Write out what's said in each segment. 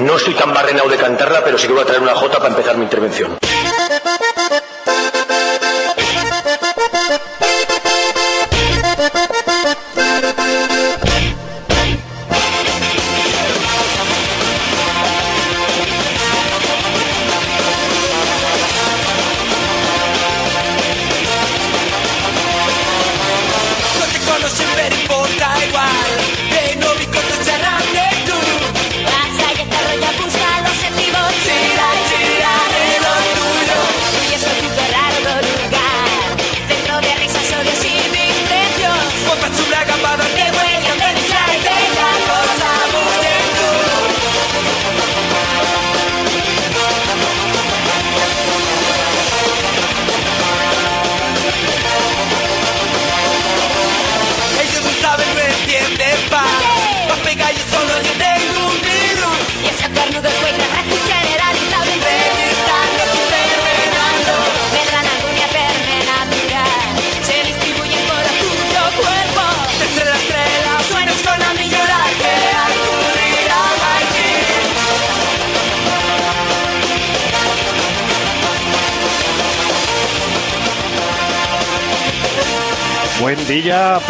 No estoy tan barrenado de cantarla, pero sí que voy a traer una jota para empezar mi intervención.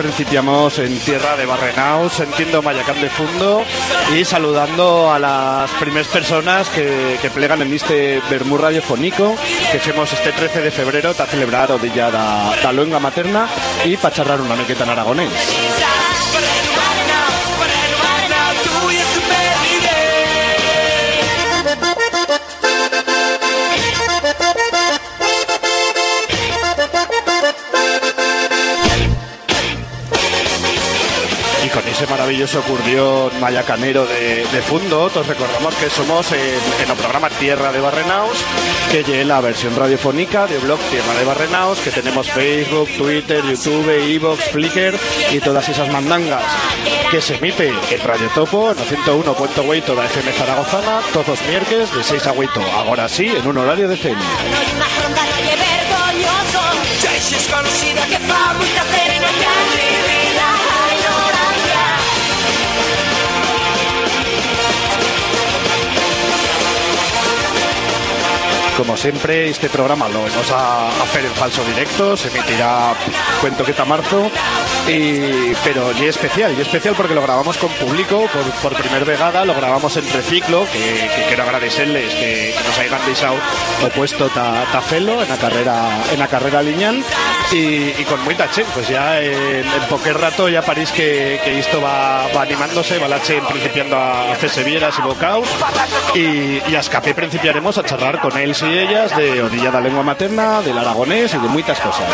Principiamos en tierra de Barrenaus, sentiendo Mayacán de Fundo y saludando a las primeras personas que, que plegan en este Bermú radiofónico que hacemos este 13 de febrero para celebrar o día da, da luenga materna y para charlar una mequeta en aragonés. Maravilloso curdión mayacanero de, de Fundo, todos recordamos que somos en, el programa Tierra de Barrenaos, que lleva la versión radiofónica de blog Tierra de Barrenaos, que tenemos Facebook, Twitter, YouTube, Evox, Flickr y todas esas mandangas, que se emite en Radio Topo, en 101.8 toda FM Zaragozana, todos los miércoles de 6 a 8, ahora sí, en un horario de que Como siempre, este programa lo vamos a hacer en falso directo, se emitirá cuento que está marzo, y, pero y especial, y especial porque lo grabamos con público por, por primer vegada, lo grabamos en Reciclo, que, quiero agradecerles que, nos hayan deixado opuesto ta, ta felo en la carrera en la carrera lineal y, con mucha chen, pues ya en, en poquer rato ya parís que, esto va, animándose, va la chen principiando a hacerse vieras y bocaos y, y a escape principiaremos a charlar con él y ellas de Orilla da Lengua Materna, del aragonés y de muchas cosas.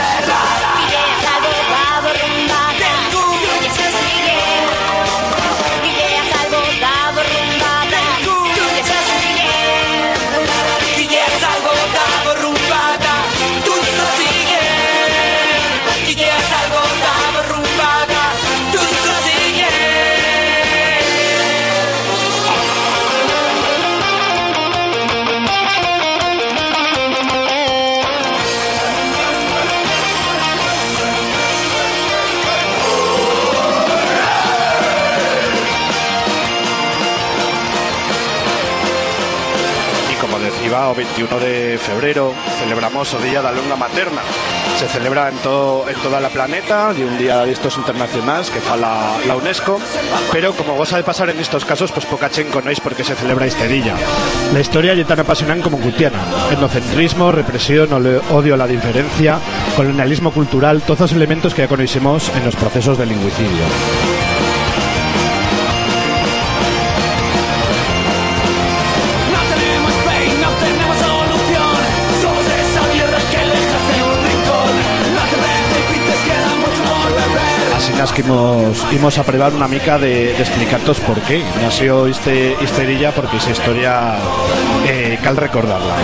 Como decía, o 21 de febrero celebramos o Día da Lengua Materna. Se celebra en, todo, en toda la planeta y un día de estos internacionales que fa la, la UNESCO. Pero como goza de pasar en estos casos, pues poca chen conocéis por qué se celebra este día. La historia es tan apasionante como gutiana. Etnocentrismo, represión, odio a la diferencia, colonialismo cultural, todos los elementos que ya conocemos en los procesos de lingüicidio. Que imos, imos a probar una mica de, de explicartos por qué nació este histerilla porque esa historia eh, cal recordarla.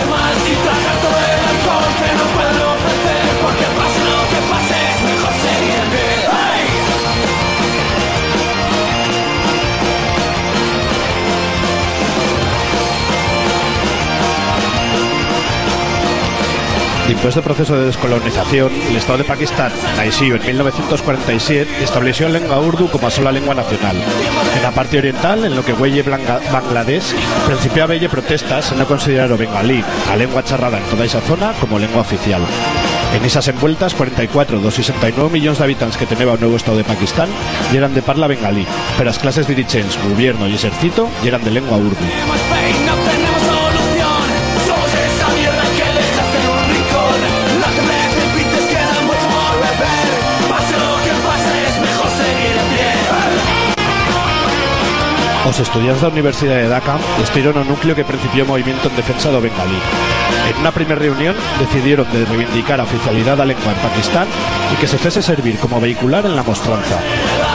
Después del proceso de descolonización, el Estado de Pakistán, nació en 1947, estableció la lengua urdu como sola lengua nacional. En la parte oriental, en lo que huelle Bangladesh, principió a haber protestas en no considerar o bengalí, a lengua charrada en toda esa zona, como lengua oficial. En esas envueltas, 44 dos 69 millones de habitantes que tenía el nuevo Estado de Pakistán eran de parla bengalí, pero las clases dirigentes, gobierno y ejército y eran de lengua urdu. Os estudiantes da Universidade de Dhaka estiron o núcleo que principiou o movimento en defensa do bengalí. En unha primeira reunión decidieron de reivindicar a oficialidade da lengua en Pakistán e que se fese servir como vehicular en la mostranza.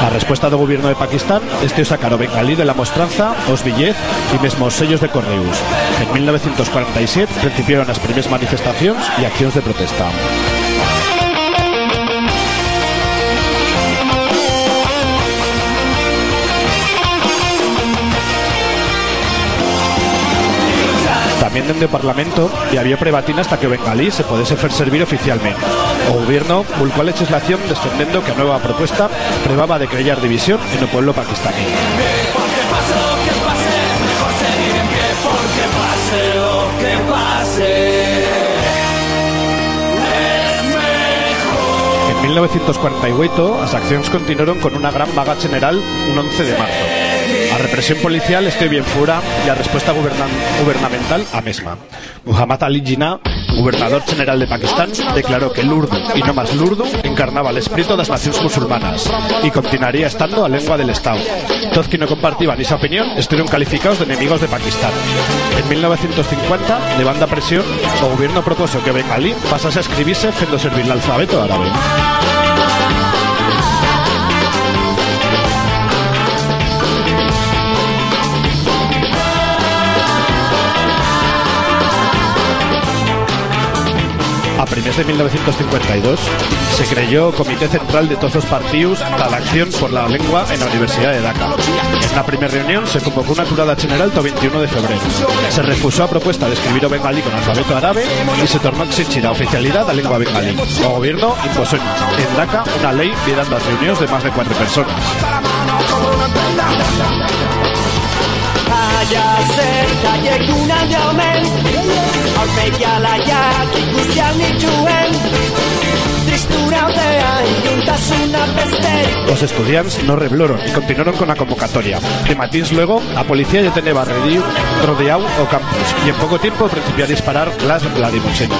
A resposta do goberno de Pakistán este sacar o bengalí de la mostranza, os billez e mesmo os sellos de correus. En 1947 principiaron as primeiras manifestacións e accións de protesta. También dende o Parlamento e había prebatina hasta que bengalí se podese fer servir oficialmente. O gobierno vulcó a legislación defendendo que a nueva propuesta prevaba de crear división en o pueblo pakistaní. En pie. Porque pase lo que pase. Es mejor. En 1948 as accións continuaron con unha gran vaga general un 11 de marzo. A represión policial este bien fura e a resposta gubernan- gubernamental a mesma. Muhammad Ali Jinnah, gobernador general de Pakistán, declaró que el urdu y no más l'urdu encarnaba el espíritu das nacións musulmanas y continuaría estando a lengua del Estado. Todos que no compartían esa opinión estuvieron calificados de enemigos de Pakistán. En 1950, de banda presión, o gobierno propuso que bengalí pasase a escribirse fendo servir el alfabeto árabe. Primers de 1952 se creyó Comité Central de todos los partidos a la acción por la lengua en la Universidad de Dhaka. En la primera reunión se convocó una curada general el 21 de febrero. Se refusó a propuesta de escribir o bengalí con alfabeto árabe y se tornó a exigir a oficialidad la lengua bengalí. El gobierno impuso en en Dhaka una ley vedando las reuniones de más de cuatro personas. Aurpegia laiak ikusi alnituen Aurpegia laiak ikusi Los estudiantes no rebloron y continuaron con la convocatoria. De matins luego, a policía ya tenía rediu, rodeado o campus y en poco tiempo principió a disparar las lacrimógenas.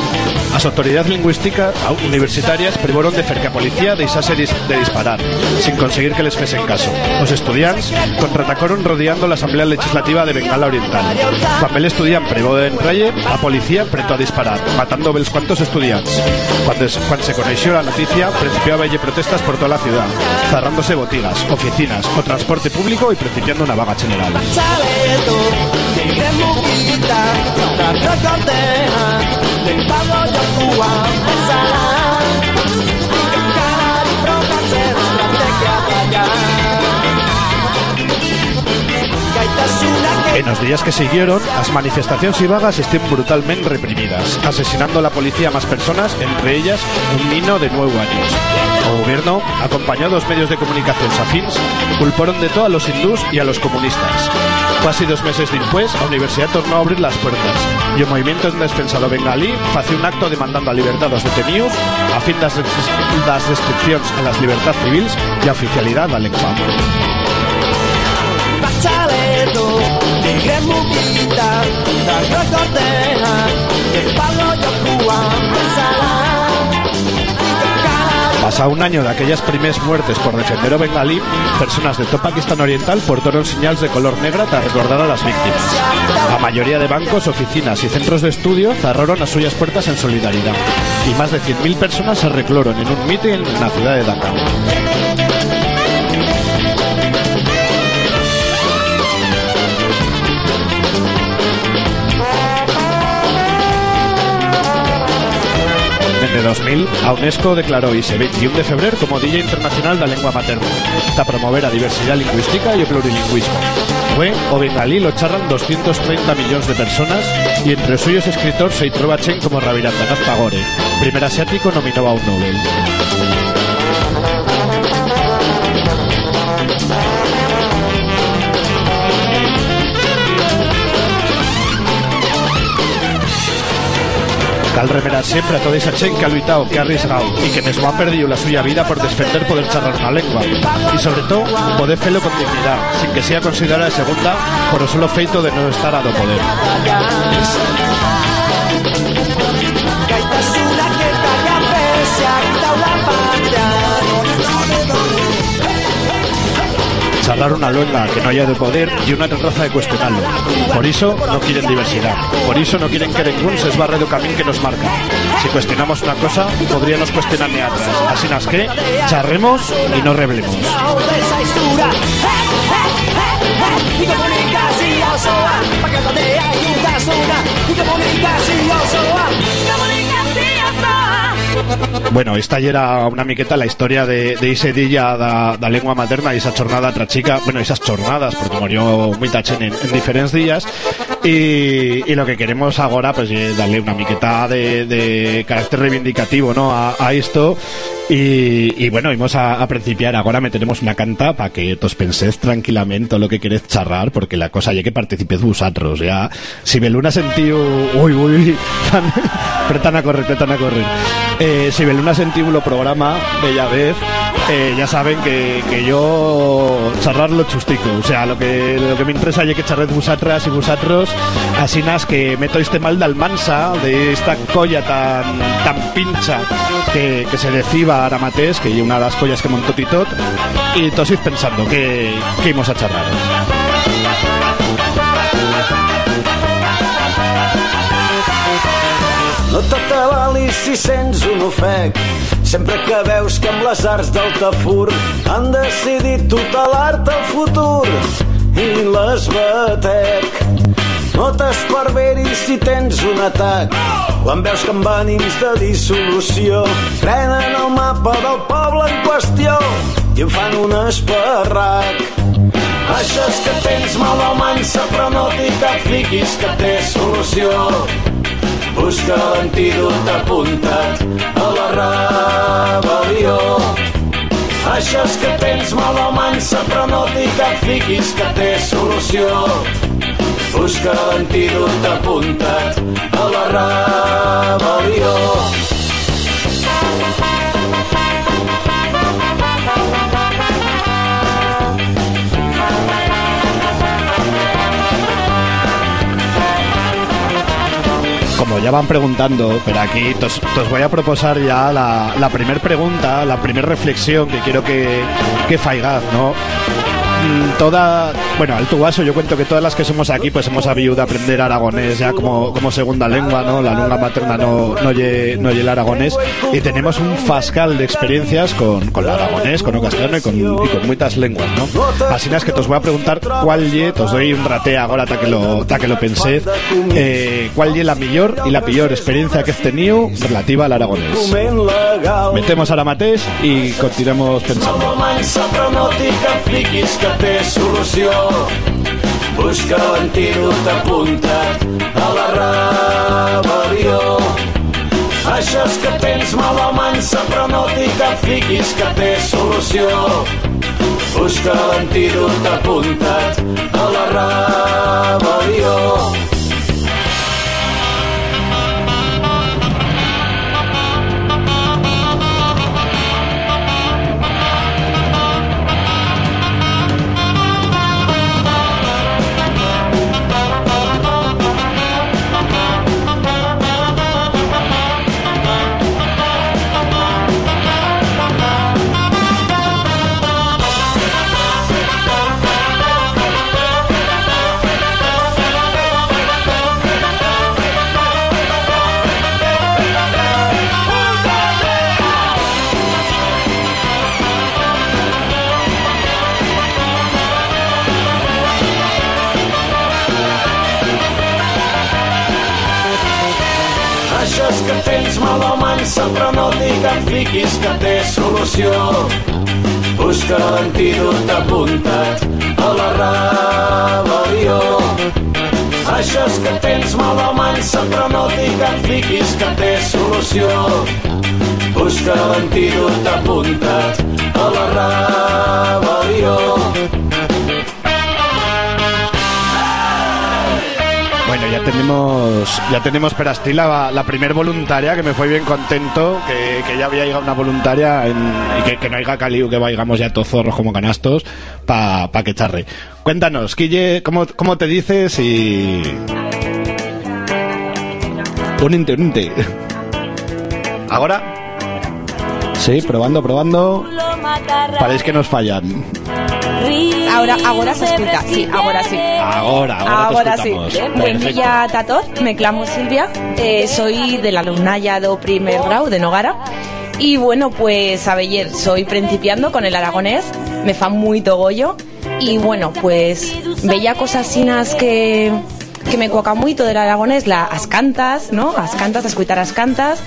Las autoridades lingüísticas universitarias privaron de fer que a policía deixase dis- de disparar, sin conseguir que les fesen caso. Los estudiantes contraatacaron rodeando la Asamblea Legislativa de Bengala Oriental. Cuando el estudiante privó de entralle, a policía apretó a disparar, matando bells cuantos estudiantes. Cuando, es- cuando se conoció la noticia, principió a haber protestas por toda la ciudad, cerrándose botigas, oficinas o transporte público y principiando una vaga general. En los días que siguieron, las manifestaciones y vagas estén brutalmente reprimidas, asesinando a la policía a más personas, entre ellas un niño de nueve años. El gobierno, acompañado a los medios de comunicación afins, culparon de todo a los hindús y a los comunistas. Casi dos meses después, la universidad tornó a abrir las puertas y el movimiento en defensa de bengalí hacía un acto demandando a libertad a los detenidos a fin de las restricciones en las libertades civiles y a oficialidad de la lengua. Pasado un año de aquellas primeras muertes por defender bengalí, personas de todo Pakistán Oriental portaron señales de color negra para recordar a las víctimas. La mayoría de bancos, oficinas y centros de estudio cerraron las suyas puertas en solidaridad. Y más de 100.000 personas se recloraron en un mitin en la ciudad de Dhaka. Desde 2000, a UNESCO declaró ese 21 de febrero como Día Internacional de la Lengua Materna, para promover a diversidad lingüística y el plurilingüismo. bilingüe o bengalí lo charran 230 millones de personas y entre suyos escritores se chen como Ravirandanaz Tagore, primer asiático nominado a un Nobel. Cal remerar siempre a toda esa chen que ha luchado, que ha arriesgado y que mismo ha perdido la suya vida por defender poder charlar una lengua y sobre todo poder hacerlo con dignidad, sin que sea considerada de segunda por el solo feito de no estar a do poder. Charlar una luenga que no haya de poder y una raza de cuestionarlo. Por eso no quieren diversidad. Por eso no quieren que ningún se esbarre do camino que nos marca. Si cuestionamos una cosa, podríamos cuestionar atrás. Así nas que, charremos y no reblemos. Bueno, esta era una miqueta la historia de, de ese día da, lengua materna y esa jornada tra chica, bueno, esas jornadas, porque murió tachen en, en diferentes días y, lo que queremos ahora pues es darle una miqueta de, de carácter reivindicativo ¿no? a, esto. Y, y bueno, vamos a, a principiar. Ahora meteremos una canta para que todos penséis tranquilamente lo que queréis charrar porque la cosa ya que participéis vosotros ya. Si Beluna sentiu uy uy tan, pretan a correr pretan a correr. Eh, si Beluna sentiu lo programa bella vez eh, ya saben que, que yo charrar lo chustico o sea lo que lo que me interesa es que charred vosotras y vosotros así nas que meto este mal de almansa de esta colla tan tan pincha que, que se deciba ara mateix que hi ha una de las collas que montó Titot y todos ir pensando que, que íbamos a charrar. No t'atabalis si sents un ofec Sempre que veus que amb les arts del tafur han decidit tutelar-te el futur i les batec. No t'esparveris si tens un atac quan veus que amb ànims de dissolució prenen el mapa del poble en qüestió i en fan un esparrac. Això és que tens mal de mansa però no t'hi cap fiquis que té solució. Busca l'antídot apuntat a la rebel·lió. Això és que tens mal de mansa, però no t'hi cap fiquis que té solució. Busca l'antídot apuntat a la rebel·lió. Ya van preguntando, pero aquí os, voy a proposar ya la, la primer pregunta, la primera reflexión que quiero que, que faigaz, ¿no? Mm, Toda, bueno, al tubaso yo cuento que todas las que somos aquí pues hemos sabido de aprender aragonés ya como, como segunda lengua, ¿no? La lengua materna no, no no el aragonés y tenemos un fascal de experiencias con, con el aragonés, con el castellano y con, y con muchas lenguas, ¿no? Así es que os voy a preguntar cuál lle, os doy un rate ahora hasta que lo, que lo pensé, eh, cuál lle la mejor y la peor experiencia que has tenido relativa al aragonés. Metemos ara mateix i continuemos pensando. Busca l'antídot apuntat a la rebel·lió. Això és que tens mal de mansa però no t'hi cap fiquis que té solució. Busca l'antídot apuntat a la rebel·lió. Però no t'hi cap fiquis que té solució. Busca l'antídot apuntat a la rebel·lió. Això és que tens mal de mansa, però no et fiquis que té solució. Busca l'antídot apuntat a la rebel·lió. Bueno, ya tenemos, ya tenemos Perastí la, la primer voluntaria, que me fue bien contento, que, que ya había llegado una voluntaria en- y que, que no haya caliu, que vaigamos ya todos zorros como canastos, para pa que charre. Cuéntanos, Quille, ¿cómo, ¿cómo te dices y...? Uninte, uninte. ¿Ahora? Sí, probando, probando. Parece que nos fallan. Ahora, ahora se escucha, sí, ahora sí. Ahora, ahora, Ahora te sí. Buen día a todos, me clamo Silvia, eh, soy de la alumnalla do primer grau de Nogara. Y bueno, pues a ver, soy principiando con el aragonés, me fa muy togollo y bueno, pues veía cosas sinas que que me coca mucho del aragonés, la, as cantas, ¿no? As cantas, a escuchar as cantas,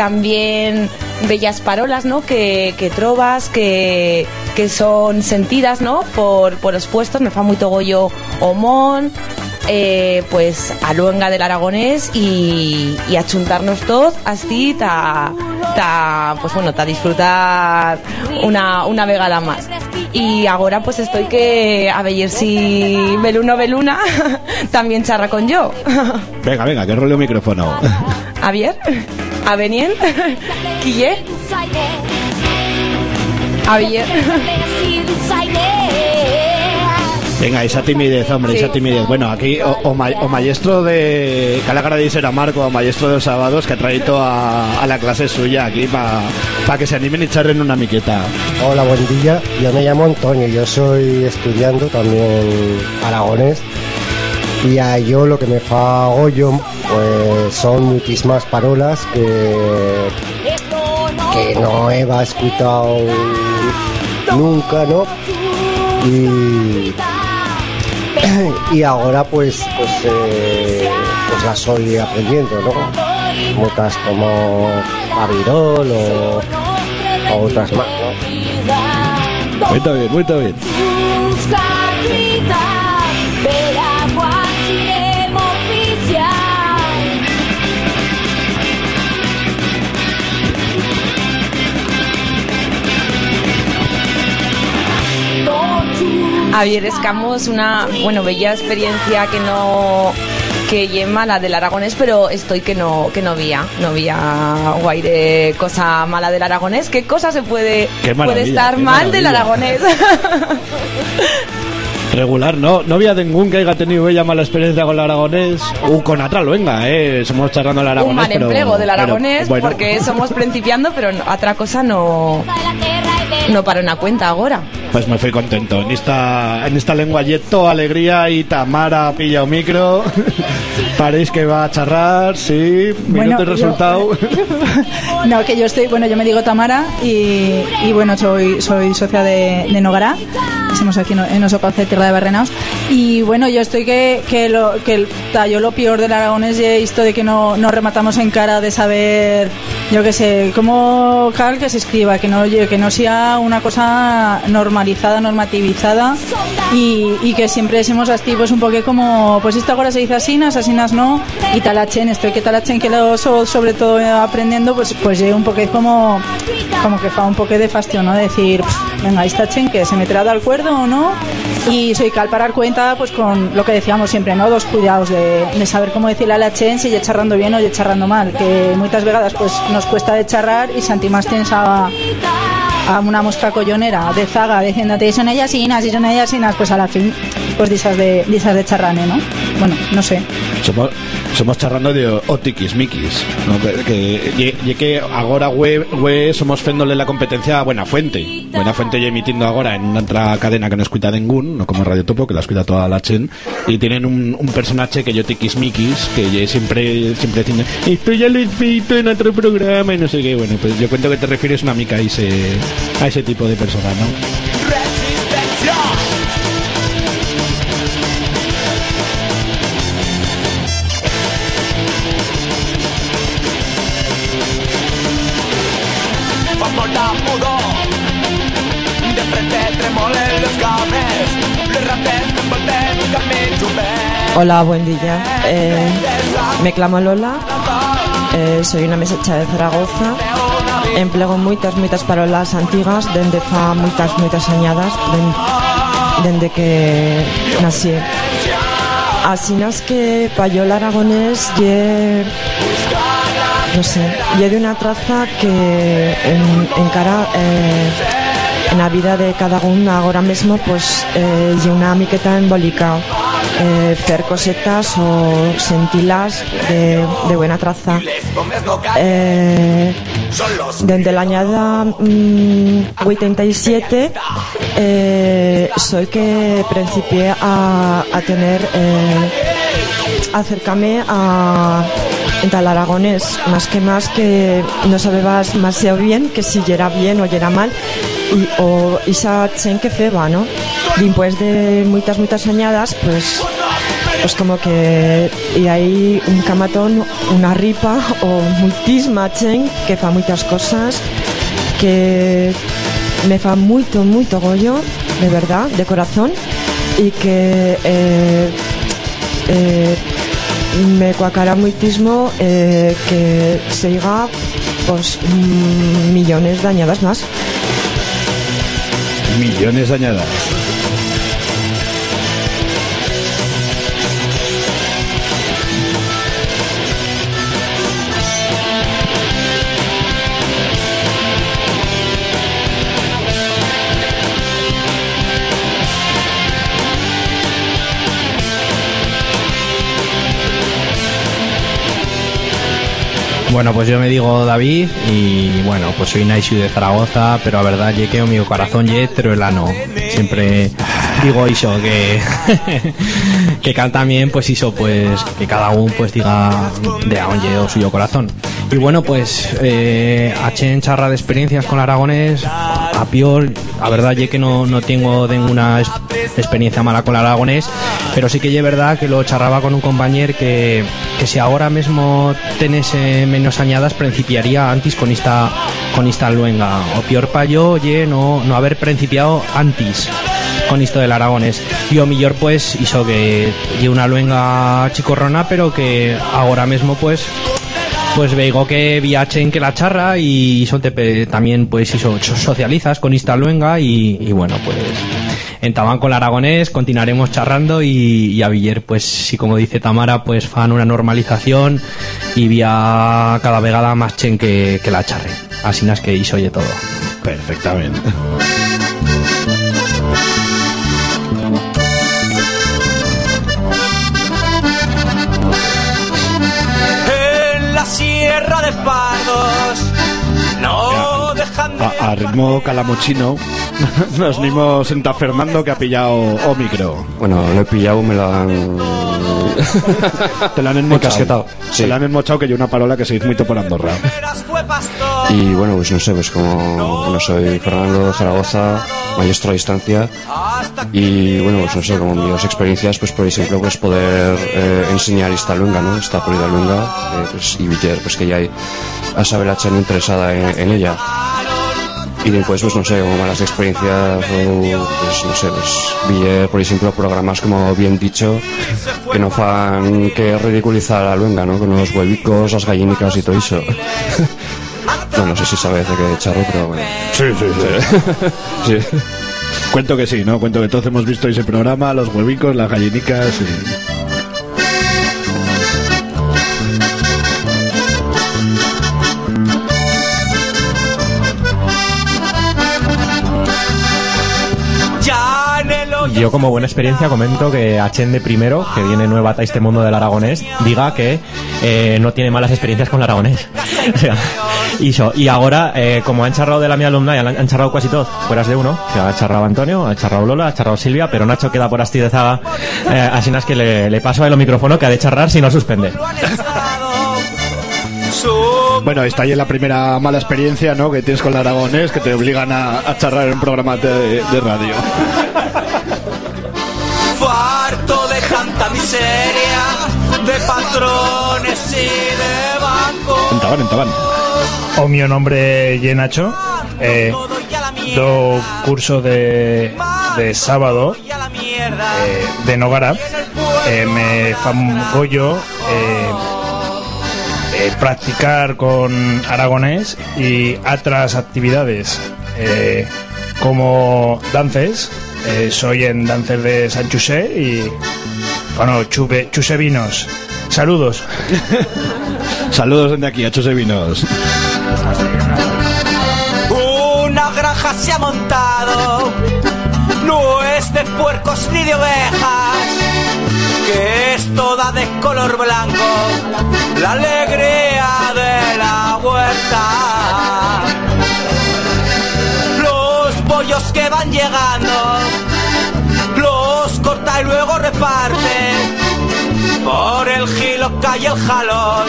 también bellas parolas, ¿no? Que, que trovas, que, que son sentidas, ¿no? Por, por puestos, me fa muy togollo omón, eh, pues a luenga del aragonés y, y a chuntarnos todos así ta, ta, pues bueno, ta disfrutar una, una vegada más. Y ahora pues estoy que a ver si Beluno Beluna también charra con yo. Venga, venga, que role el micrófono. Javier, Avenien, Quille, Javier. Venga, esa timidez, hombre, Sí. esa timidez. Bueno, aquí o, o, ma- o maestro de... Que le agradecer a Marco, o maestro de los sábados, que ha traído a, a la clase suya aquí para que se animen y charren una miqueta. Hola, buen día. Yo me llamo Antonio, yo soy estudiando también aragonés. Y a yo lo que me fa goyo, pues son muchísimas parolas que, que no he escuchado nunca, ¿no? Y, y ahora pues pues eh, pues las estoy aprendiendo, ¿no? Muchas como Avirol o, o otras más, ¿no? Muy bien, muy bien. Javier Escamos, una bueno bella experiencia que no que lleva la del aragonés, pero estoy que no que no vía, no vía guaire cosa mala del aragonés. ¿Qué cosa se puede puede estar mal del aragonés? Regular, no, no había ningún que haya tenido ella mala experiencia con el aragonés. Uh, con Atral, venga, eh, somos charlando el aragonés. Un mal pero- empleo del pero, aragonés bueno, porque somos principiando, pero otra cosa no no para una cuenta ahora. Pues me fui contento. En esta, en esta lengua yeto, alegría y Tamara pilla un micro. Parece que va a charrar, sí. Bueno, Minuto y yo- resultado. No, que yo estoy, bueno, yo me digo Tamara y, y bueno, soy, soy socia de, de Nogará, estamos aquí en, Osopace, tierra de Barrenaos, y bueno, yo estoy que, que, lo, que yo lo peor del aragonés es esto de que no, no rematamos en cara de saber, yo qué sé, cómo cal que se escriba, que no, que no sea una cosa normalizada, normativizada y, y que siempre somos así, pues un poco como, pues esto ahora se dice asinas, asinas no, y talachen, estoy que talachen que lo so- sobre todo aprendiendo, pues pues un poco como como que fa un poco de fastidio, ¿no? Decir, "Pff, venga, esta chen que se meterá de acuerdo o no, y soy cal parar cuenta, pues con lo que decíamos siempre, ¿no? Dos cuidados de, de saber cómo decirle a la chen si ya charrando bien o ya charrando mal, que muchas vegadas pues nos cuesta de charrar y Santi más tienes a una mosca collonera de zaga diciéndote son ellas inas y son ellas inas pues a la fin pues disas de disas de charrane no bueno no sé somos charrando de otikis mikis. ¿no? Que, ye- ye que ahora we, we somos féndole la competencia a Buena Fuente. Buena Fuente ya emitiendo ahora en una otra cadena que no escucha ningún, no como Radio Topo, que la escucha toda la chen. Y tienen un, un personaje que yo tikis mikis, que siempre, siempre diciendo, esto ya lo he visto en otro programa y no sé qué. Bueno, pues yo cuento que te refieres una mica a ese, a ese tipo de persona, ¿no? Hola, buen día. Eh, me clamo Lola, eh, soy una mesecha de Zaragoza. Emplego moitas, moitas parolas antigas dende fa moitas, moitas añadas den- dende que nací. Así nas que Payola Aragonés lle no sé, de una traza que en, eh, en la vida de cada uno ahora mismo pues eh, lle una miqueta embólica eh, fer cosetas o sentilas de, buena traza. Eh, desde la añada mm, 87 eh, soy que principié a, a tener eh, acercarme a al aragonés. Más que más que no sabías demasiado bien que si era bien o era mal e o, esa chen que feba, no? Dimpois de moitas, moitas añadas, pois, pues como que e aí un camatón, unha ripa ou moitísima chen que fa moitas cosas que me fa moito, moito gollo, de verdad, de corazón, e que eh, eh, me coacará moitismo eh, que seiga pues, millones de añadas más Millones añadas. Bueno, pues yo me digo David y bueno, pues soy Naishu de Zaragoza, pero a verdad o mi corazón ye ano. Siempre digo iso que que canta bien, pues iso pues que cada uno pues diga de a onde o suyo corazón. Y bueno, pues eh, a chen charra de experiencias con aragonés, a pior, a verdad ye que no, no tengo ninguna experiencia mala con el aragonés, pero sí que es verdad que lo charraba con un compañero que, que si ahora mismo tenés eh, menos añadas principiaría antes con esta con esta luenga. O peor pa yo ye no, no haber principiado antes con esto del aragonés. Y o millor pues hizo que lle una luenga chicorrona pero que ahora mismo pues pues veigo que viachen que la charra y eso te pe- también pues hizo socializas con esta luenga y, y bueno pues en Tabanco el Aragonés continuaremos charrando y, y a Viller pues sí como dice Tamara pues fan una normalización y vía cada vegada más chen que, que la charre. Así nas que hizo oye todo. Perfectamente dejan de A, a ritmo calamochino nos unimos en Ta Fernando que ha pillado o micro. Bueno, lo he pillado, me lo han... Te la han enmochado. Sí. Te la han enmochado que hay una parola que se dice mucho por Andorra. Y bueno, pues no sé, pues como bueno, soy Fernando de Zaragoza, maestro a distancia. Y bueno, pues no sé, como mis experiencias, pues por ejemplo, pues poder eh, enseñar esta luenga, ¿no? Esta polida luenga, eh, pues, y Viller, pues que ya hay a saber la chen interesada en, en ella. Y después, pues no sé, como malas experiencias, o pues no sé, pues Viller, por ejemplo, programas como bien dicho, que no fan que ridiculizar a la luenga, ¿no? Con los huevicos, las gallinicas y todo eso. No, no sé si sabes de qué charro, pero bueno. Sí, sí, sí. Sí. Cuento que sí, ¿no? Cuento que todos hemos visto ese programa, los huevicos, las gallinicas y... Yo como buena experiencia comento que Achen de primero, que viene nueva a este mundo del aragonés, diga que eh, no tiene malas experiencias con el aragonés. Y, y ahora, eh, como han charrado de la mi alumna, ya han charrado casi todos, fueras de uno, que ha charrado Antonio, ha charrado Lola, ha charrado Silvia, pero Nacho queda por zaga, eh, así es que le, paso el micrófono que ha de charrar si no suspende. Bueno, está ahí la primera mala experiencia, ¿no? Que tienes con el aragonés, que te obligan a, a charlar en un programa de radio. Fue harto de tanta miseria, de patrones y de bancos. Entaban, entaban. O mi nombre es Nacho. Eh, do curso de, de sábado eh, de Nogara eh, me fa gollo eh, eh, practicar con aragonés y otras actividades eh, como dances. Eh, soy en dances de San Chusé y bueno, chube, chuse vinos. Saludos. Saludos desde aquí a Chuse Vinos. Una granja se ha montado, no es de puercos ni de ovejas, que es toda de color blanco, la alegría de la huerta. Los pollos que van llegando, los corta y luego reparte, por el gilo cae el jalón.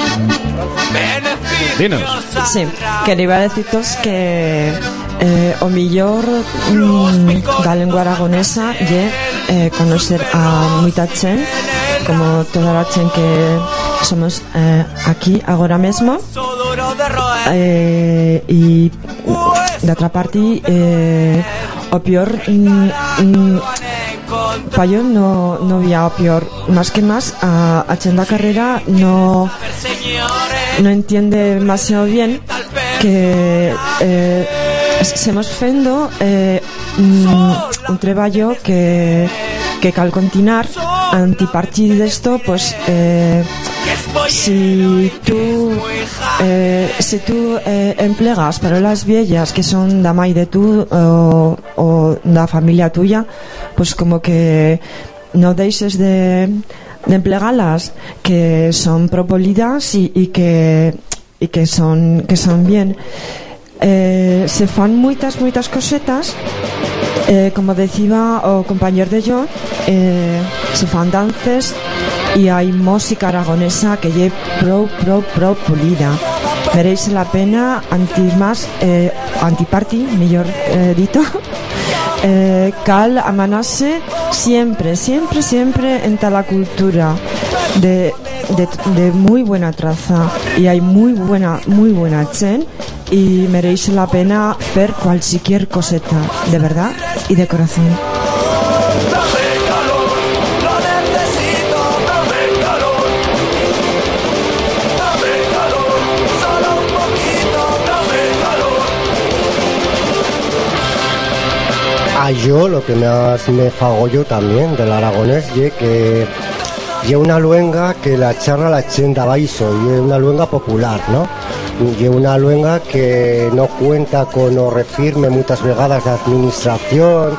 Dinos. Sí, quería deciros que eh, o millor mm, da lengua aragonesa y eh, conocer a mucha chen, como toda la chen que somos eh, aquí ahora mismo. Eh, y de otra parte, eh, o peor, mm, mm, no, no había o peor. Más que más, a, a chen da carrera no no entiende demasiado bien que eh, estamos fendo eh, mm, un treballo que que cal continuar antipartir de esto pues eh, si tú eh, si tú eh, emplegas parolas viejas que son da mai de tú o, o familia tuya pues como que no deixes de, de emplegalas que son propolidas y, que y que son que son bien. Eh, se fan muchas muchas cosetas eh, como decía o compañero de yo eh, se fan dances y hay música aragonesa que lle pro pro pro pulida. Veréis la pena anti más eh, antiparty mejor eh, dito eh, cal amanase siempre siempre siempre en la cultura de, de, de muy buena traza. Y hay muy buena muy buena chen y merece la pena ver cualquier coseta de verdad y de corazón Yo lo que más me fago yo también del aragonés y que y una luenga que la charra la chenda baiso y una luenga popular, ¿no? Y una luenga que no cuenta con o refirme muchas vegadas de administración,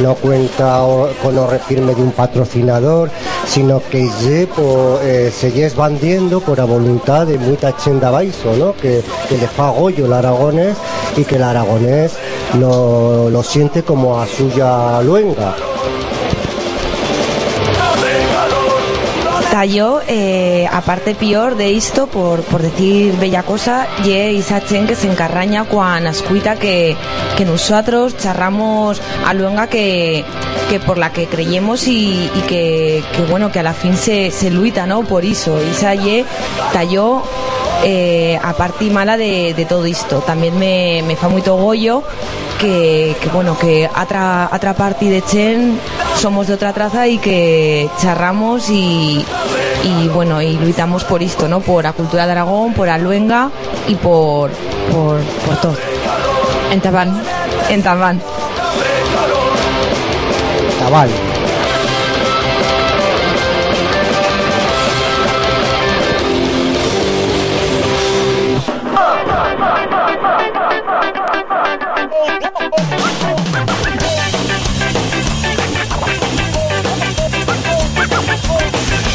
no cuenta con o refirme de un patrocinador, sino que lle, po, eh, se lle esbandiendo por la voluntad de mucha chenda baiso, ¿no? Que, que le fa goyo el aragonés y que el aragonés lo, lo siente como a suya luenga. Tallo, eh, aparte peor de esto, por, por decir bella cosa, ye esa chen que se encarraña cuan ascuita que, que nosotros charramos a luenga que, que por la que creyemos y, y que, que bueno, que a la fin se, se luita, ¿no? Por eso, esa ye tallo eh, mala de, de todo esto. También me, me fa muy togollo que, que bueno, que otra otra parte de Chen somos de otra traza y que charramos y, y bueno, y luitamos por esto, ¿no? Por la cultura de Aragón, por Aluenga y por, por, por todo. En Tabán, en Tabán. Tabal.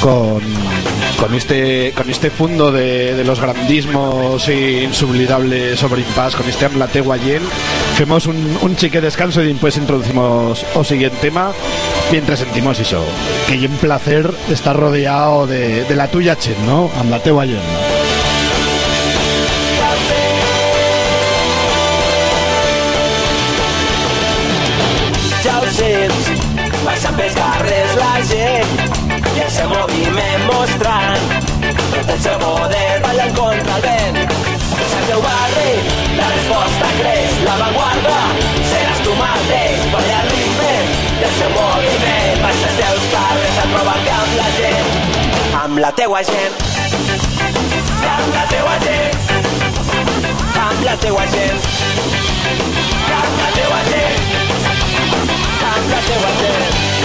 Con, con este con este fondo de, de los grandismos e insublidables sobre impas, con este amlate guayén, hacemos un, un chique descanso y después introducimos o siguiente tema mientras sentimos eso, que hay un placer estar rodeado de, de la tuya chen, ¿no? Amlate guayén. La gent seu moviment mostrant tot el seu poder ballant contra el vent. És el teu barri, la resposta creix, l'avantguarda, seràs tu mateix, balla el ritme del seu moviment, baixa els teus carrers a trobar-te amb la gent. la teua gent. Amb la teua gent. Amb la teua gent. Amb la teua gent. Amb la teua gent.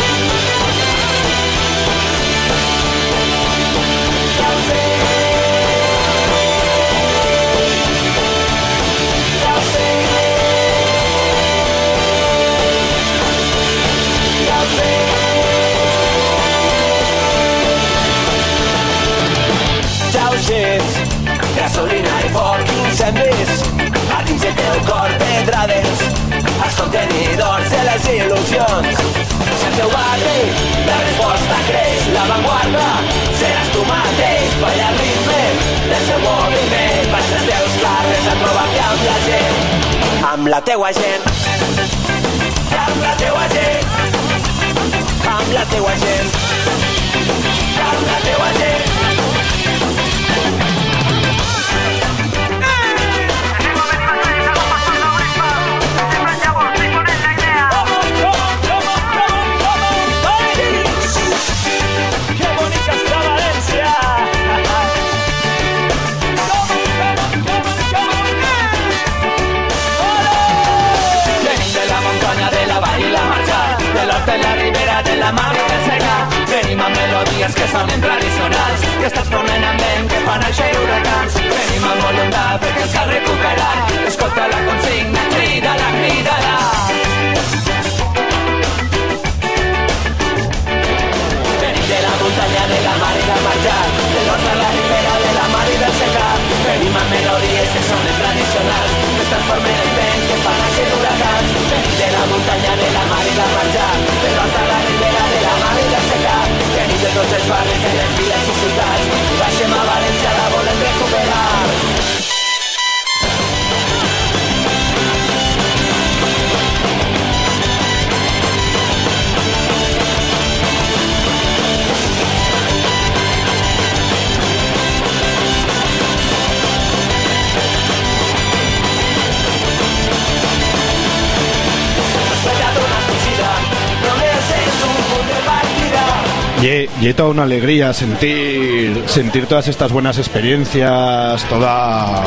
Y, es toda una alegría sentir, sentir todas estas buenas experiencias, toda,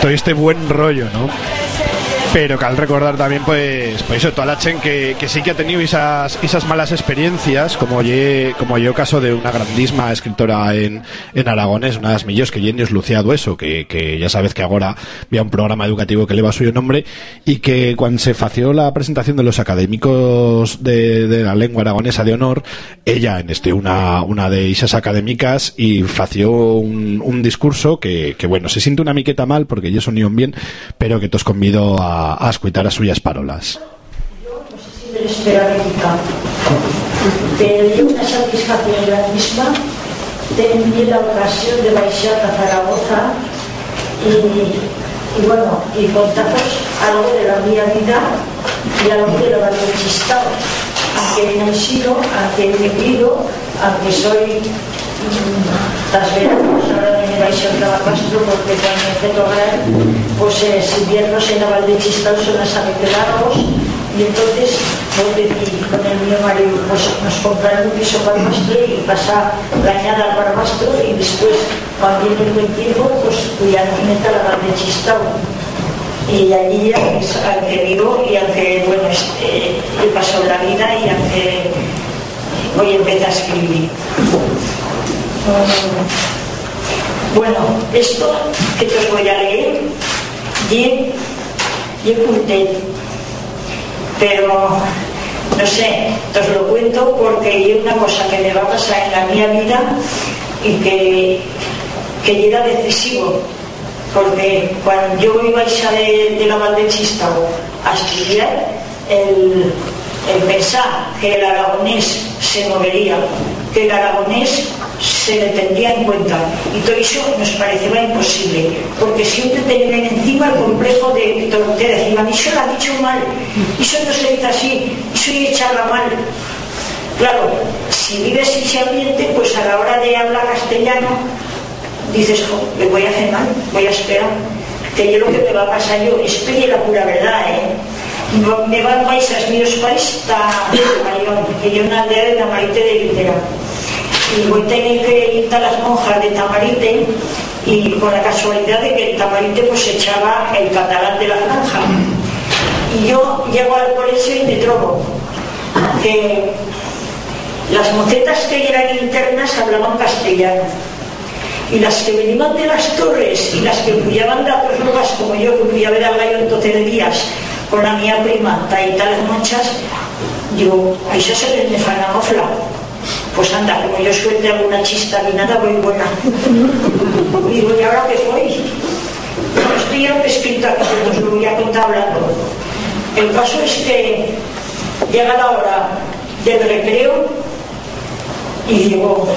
todo este buen rollo, ¿no? Pero que al recordar también, pues, pues eso, toda la chen que, que sí que ha tenido esas, esas malas experiencias, como yo, como yo caso de una grandísima escritora en, en aragonés, una de las millos que Yenios Lucía Dueso, que, que ya sabes que ahora había un programa educativo que lleva suyo nombre, y que cuando se fació la presentación de los académicos de, de la lengua aragonesa de honor, ella en este una, una de esas académicas y fació un, un discurso que, que bueno, se siente una miqueta mal porque yo sonían bien, pero que te os convido a, a escuchar a suyas parolas. esperanza. Pero yo una satisfacción grandísima tenía la ocasión de baixar a Zaragoza y, y bueno, y contaros algo de la mía vida y algo de lo que he chistado. Aunque he nacido, aunque he vivido, aunque soy mm, las pues ahora me vais a Castro porque cuando empecé a lograr, pues eh, inviernos en la Valdechistao son bastante largos y entonces pues decidí con el mío marido pues nos compraron un piso para Barbastro y pasar la añada al Barbastro y después cuando viene el buen tiempo pues ya nos meta a la Valdechistao y allí es al que vivo y al que bueno este, he pasado la vida y al que hoy empecé a escribir bueno esto que te voy a leer y y apunté pero no sé, te os lo cuento porque es una cosa que me va a pasar en la mía vida y que, que era decisivo porque cuando yo iba a irse de, la Valdechista a estudiar el pensar que el aragonés se movería que el aragonés se le tendría en cuenta. Y todo eso nos parecía imposible porque siempre tenían encima el complejo de te decían eso lo ha dicho mal eso no se dice así hay que echarla mal. Claro si vives ese ambiente pues a la hora de hablar castellano dices me voy a hacer mal voy a esperar que yo lo que me va a pasar yo espere la pura verdad eh me van paisas míos país ta Marión, que yo una aldea de la de Litera y voy a tener que ir a las monjas de Tamarite y con la casualidad de que en Tamarite pues se echaba el catalán de la franja. Y yo llego al colegio y me trobo que las mocetas que eran internas hablaban castellano y las que venían de las torres y las que pudiaban de otras drogas como yo que podía ver al gallo en 12 días con la mía prima Taita las monchas digo, a eso se les me fan a mofla pues anda, como yo suelte alguna chista ni nada voy buena. Digo, ¿y ahora qué fue? No, estoy ya escrito aquí, os lo voy a contar hablando. El caso es que llega la hora del recreo y digo,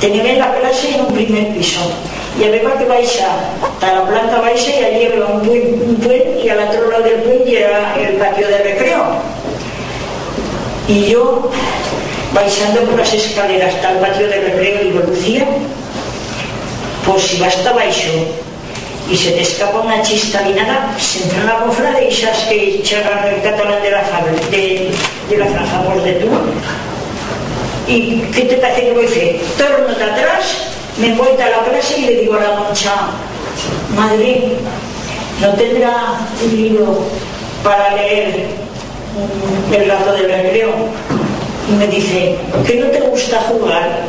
tenim la clase en un primer piso. I havia que baixar a la planta baixa i allí havia un punt, un punt i a l'altre lado del hi era el patio de recreo. Y yo baixando por las escaleras hasta el patio de recreo digo Lucía pues si vas hasta baixo y se te escapa una chista ni nada se entra en la cofra de esas que charlan el catalán de la, fabri- de, de la franja pues de tú ¿Y qué te parece que a hacer? Torno de atrás, me voy a la clase y le digo a la moncha, madre, ¿no tendrá un libro para leer mm, el rato del recreo? Y me dice, ¿que no te gusta jugar?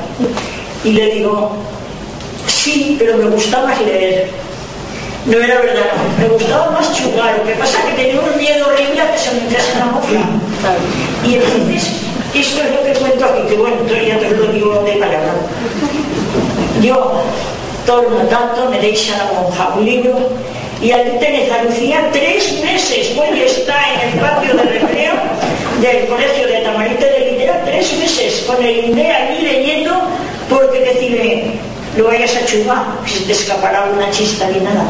Y le digo, sí, pero me gusta más leer. No era verdad, me gustaba más jugar. Lo que pasa es que tenía un miedo horrible a que se me entrase en la mofla. Y entonces, esto es lo que cuento aquí, que bueno, ya te lo digo de palabra. Yo torno tanto, me deixa la monja un libro y aquí tenés a Lucía tres meses, hoy está en el patio de del colegio de Tamarite de Litera, tres meses con el INE allí leyendo porque decirle, lo vayas a chumar, que se te escapará una chista ni nada.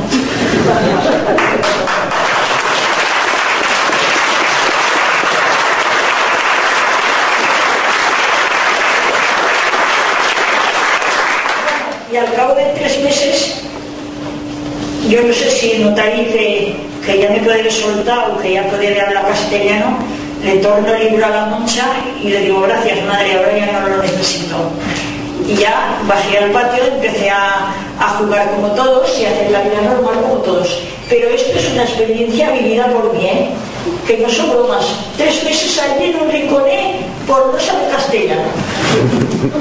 y al cabo de tres meses yo no sé si notaréis que, ya me puede haber soltado, que ya puede hablar castellano, le torno el libro a la moncha y le digo, gracias madre, ahora ya no lo necesito. Y ya bajé al patio, empecé a, a jugar como todos y a hacer la vida normal como todos. Pero esto es una experiencia vivida por mí, ¿eh? que no son bromas. Tres meses allí en un rinconé por no saber castellano.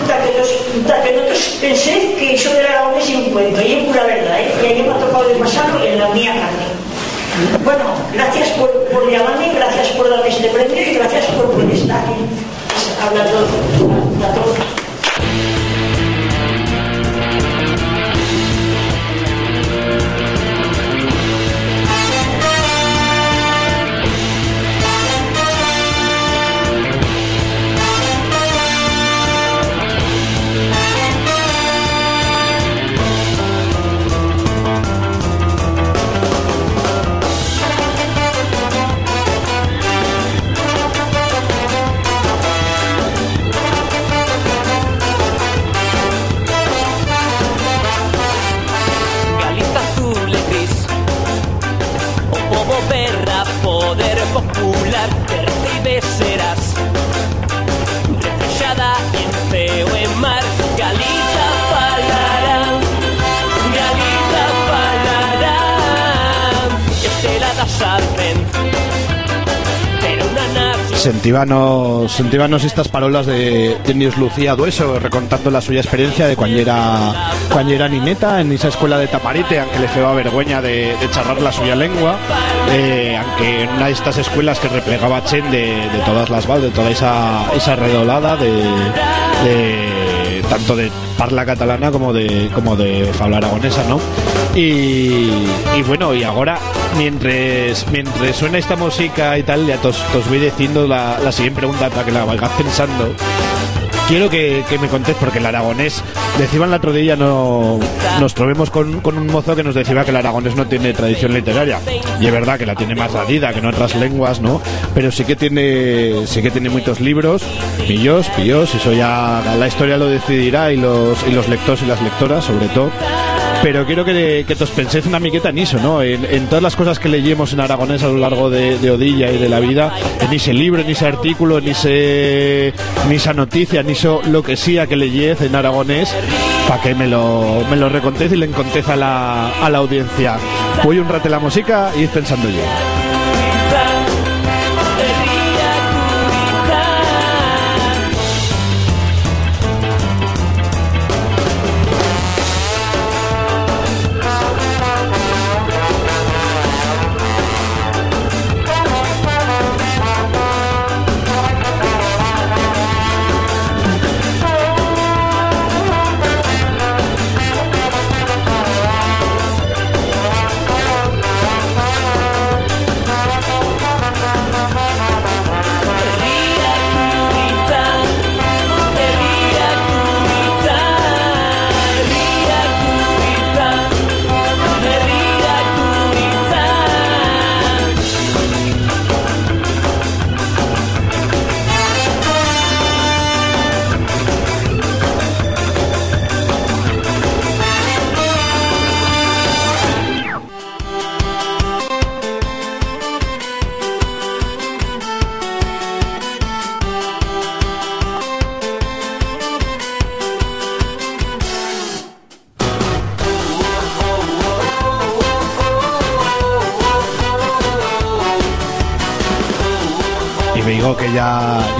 Hasta que, los, hasta que nosotros pensé que eso era algo es un cuento, y es pura verdad, ¿eh? y a mí me ha tocado de pasarlo y en la mía carne. Bueno, gracias por, llamarme, gracias por darme este premio y gracias por estar aquí. Habla. Nave Sentíbanos, sentíbanos estas parolas de, de Lucía Dueso recontando la suya experiencia de cuando era cuando era nineta en esa escuela de Taparite, aunque le feba vergüenza de, charlar la suya lengua, eh, aunque en una de estas escuelas que replegaba Chen de, todas las val, de toda esa, esa redolada de, tanto de parla catalana como de como de fabla aragonesa, ¿no? Y bueno, y ahora mientras mientras suena esta música y tal, ya os, voy diciendo la, la siguiente pregunta para que la vayáis pensando. Quiero que, me contéis, porque el aragonés, decían el otro día, no, nos trovemos con, con un mozo que nos decía que el aragonés no tiene tradición literaria. Y es verdad que la tiene más radida que en otras lenguas, ¿no? Pero sí que tiene, sí que tiene muchos libros, pillos, pillos, eso ya la historia lo decidirá y los, y los lectores y las lectoras, sobre todo. Pero quiero que, que os penséis una miqueta en eso, ¿no? En, en todas las cosas que leímos en aragonés a lo largo de, Odilla y de la vida, en ese libro, en ese artículo, en ese, ni esa noticia, ni eso lo que sea que leyez en aragonés, para que me lo, me lo recontéis y le encontéis a la, a la audiencia. Voy un rato la música y ir pensando yo.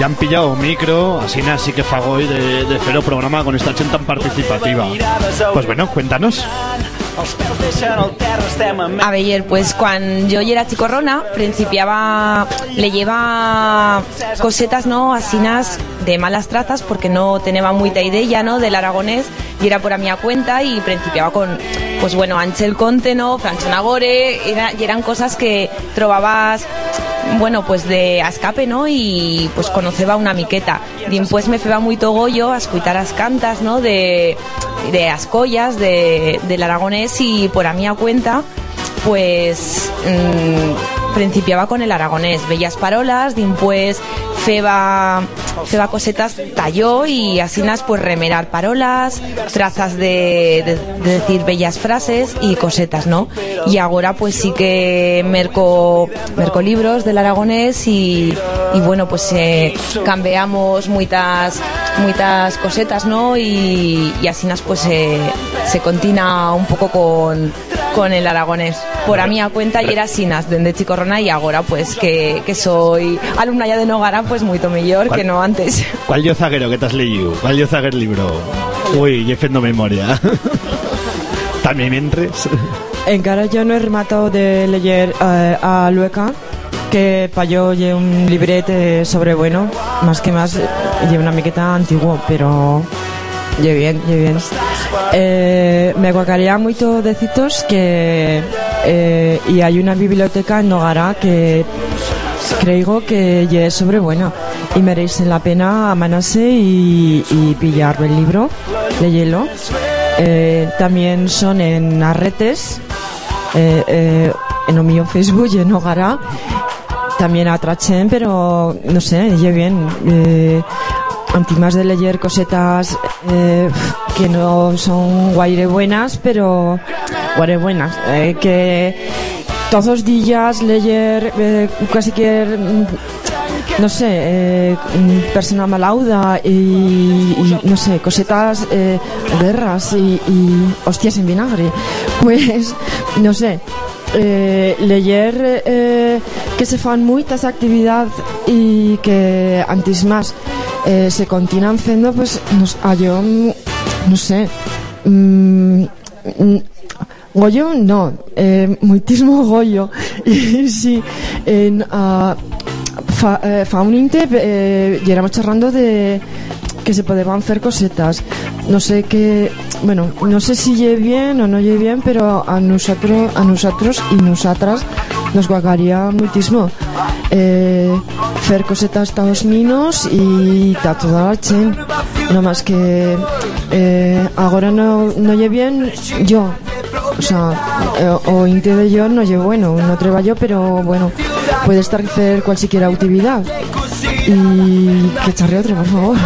Han pillado micro, así así que fago hoy de, de cero programa con esta chen tan participativa. Pues bueno, cuéntanos. A ver, pues cuando yo era chicorrona, principiaba, le lleva cosetas, ¿no? Asinas de malas tratas, porque no tenía mucha idea, ¿no? Del aragonés, y era por a mi cuenta, y principiaba con, pues bueno, Anchel Conte, ¿no? Francho Nagore, era, y eran cosas que trovabas bueno, pues de a escape, ¿no? Y pues conoceba una miqueta. Después me feba muy togollo a escuchar as cantas, ¿no? De, de de, del aragonés y por a mí cuenta, pues mm, principiaba con el aragonés. Bellas parolas, después feba, cosetas talló y asinas pues remerar parolas, trazas de, de- de decir bellas frases y cosetas, ¿no? Y ahora pues sí que merco, merco libros del aragonés y, y bueno pues eh, cambiamos muitas, muitas cosetas, ¿no? Y, y asinas pues se continúa un poco con, con el aragonés. Por a mí a cuenta y era asinas desde chicorrona y ahora pues que, que soy alumna ya de Nogara pues muy mayor que no antes. ¿Cuál yo zaguero que te has leído? ¿Cuál yo zaguer libro? Uy, yo fendo memoria. También mientras. Encara yo no he rematado de leer eh, a Lueca, que para yo lle un librete sobre bueno, más que más lleva una miqueta antiguo, pero lle bien, lle bien. Eh, me guacaría mucho decitos que eh, y hay una biblioteca en Nogara que creo que lle sobre buena y merece la pena amanarse y, pillar el libro, leyelo. Eh, también son en arretes, eh, eh, en Facebook y en Nogara. También atrachen, pero no sé, lle bien. Antimas de leer cosetas eh, que no son guaire buenas, pero guaire buenas. eh, que todos los días leer eh, casi que mm, no sé eh, mm, persona malauda y, y, no sé cosetas eh, guerras y, y hostias en vinagre pues no sé eh, leller eh, que se fan moitas actividades e que antes máis eh, se continan fendo pues, nos, hallo non sé mm, mm, gollo no eh, moitismo gollo e si en, a, fa, eh, fa un inte eh, éramos charrando de que se podían hacer cosetas. No sé qué, bueno, no sé si lle bien o no lle bien, pero a nosotros, a nosotros y nosotras nos guagaría muitísimo eh, hacer cosetas taos minos y ta toda la chen. No más que eh, ahora no, no lle bien yo. O sea, eh, o inte de yo no lle bueno, no treballo, pero bueno, puede estar hacer cualquier actividad. Mm, y que charre otro, por favor.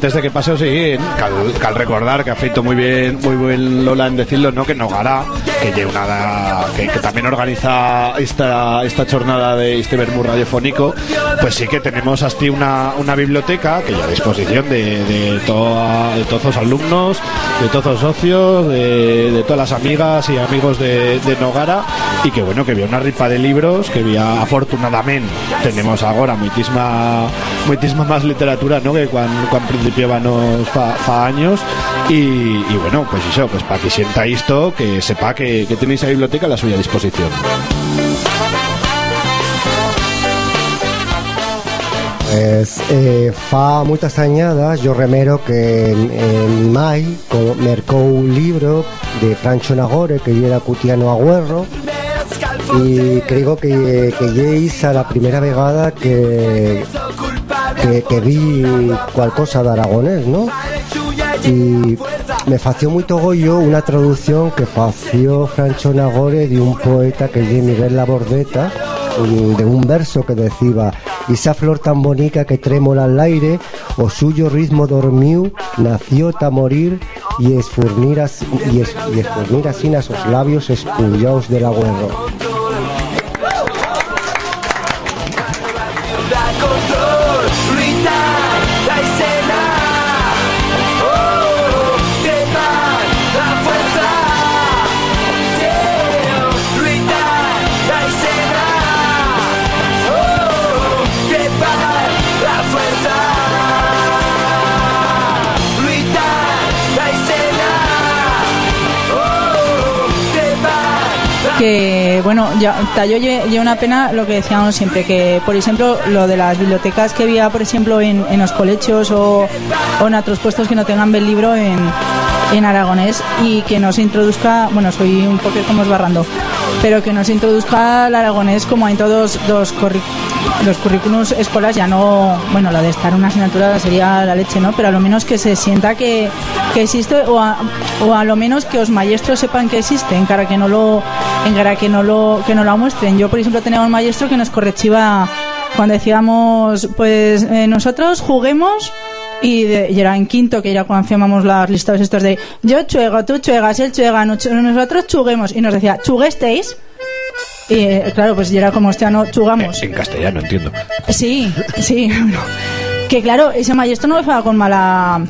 antes de que pase, sí, cal, cal recordar que ha feito muy bien, muy buen Lola en decirlo, ¿no? Que Nogará que lle una que, que también organiza esta, esta jornada de este Bermú radiofónico, pues sí que tenemos así una, una biblioteca que ya a disposición de, de, de todos los alumnos, de todos los socios, de, de todas las amigas y amigos de, de Nogara y que bueno, que había una ripa de libros, que había afortunadamente tenemos ahora muitísima muitísima más literatura ¿no? que cuando, cuando principiábamos fa, fa años y, y bueno, pues eso, pues para que sienta esto, que sepa que, que tenéis la biblioteca a la suya disposición. Pues eh, fa moitas añadas yo remero que en, en Mai co- mercou un libro de Francho Nagore que era Cutiano Agüerro y creo que, que lle isa la primera vegada que, que, que vi cual cosa de aragonés, ¿no? y me fació moito gollo unha traducción que fació Francho Nagore de un poeta que lle Miguel Labordeta de un verso que decía Esa flor tan bonita que trémola al aire O suyo ritmo dormiu Nació ta morir Y esfurnir, y es, y esfurnir así nas os labios espullaos del agüerro que bueno ya tallo lle lle una pena lo que decíamos siempre que por ejemplo lo de las bibliotecas que había por ejemplo en, los colegios o, o en otros puestos que no tengan el libro en, en aragonés y que nos introduzca bueno soy un poco como esbarrando pero que nos introduzca el aragonés como en todos los los currículums escolas ya no bueno lo de estar una asignatura sería la leche no pero a lo menos que se sienta que, que existe o a, o a lo menos que los maestros sepan que existe en cara que no lo en cara que no lo que no lo muestren. Yo por ejemplo tenía un maestro que nos corregiva cuando decíamos pues eh, nosotros juguemos y, de- y era en quinto que ya cuando hacíamos las listas estos de yo chuego, tú chuegas, él chuega, no chu- nosotros chuguemos y nos decía chuguesteis y eh, claro pues ya era como hostia no chugamos En castellano, entiendo. Sí, sí. Que claro, ese maestro no lo hacía con mala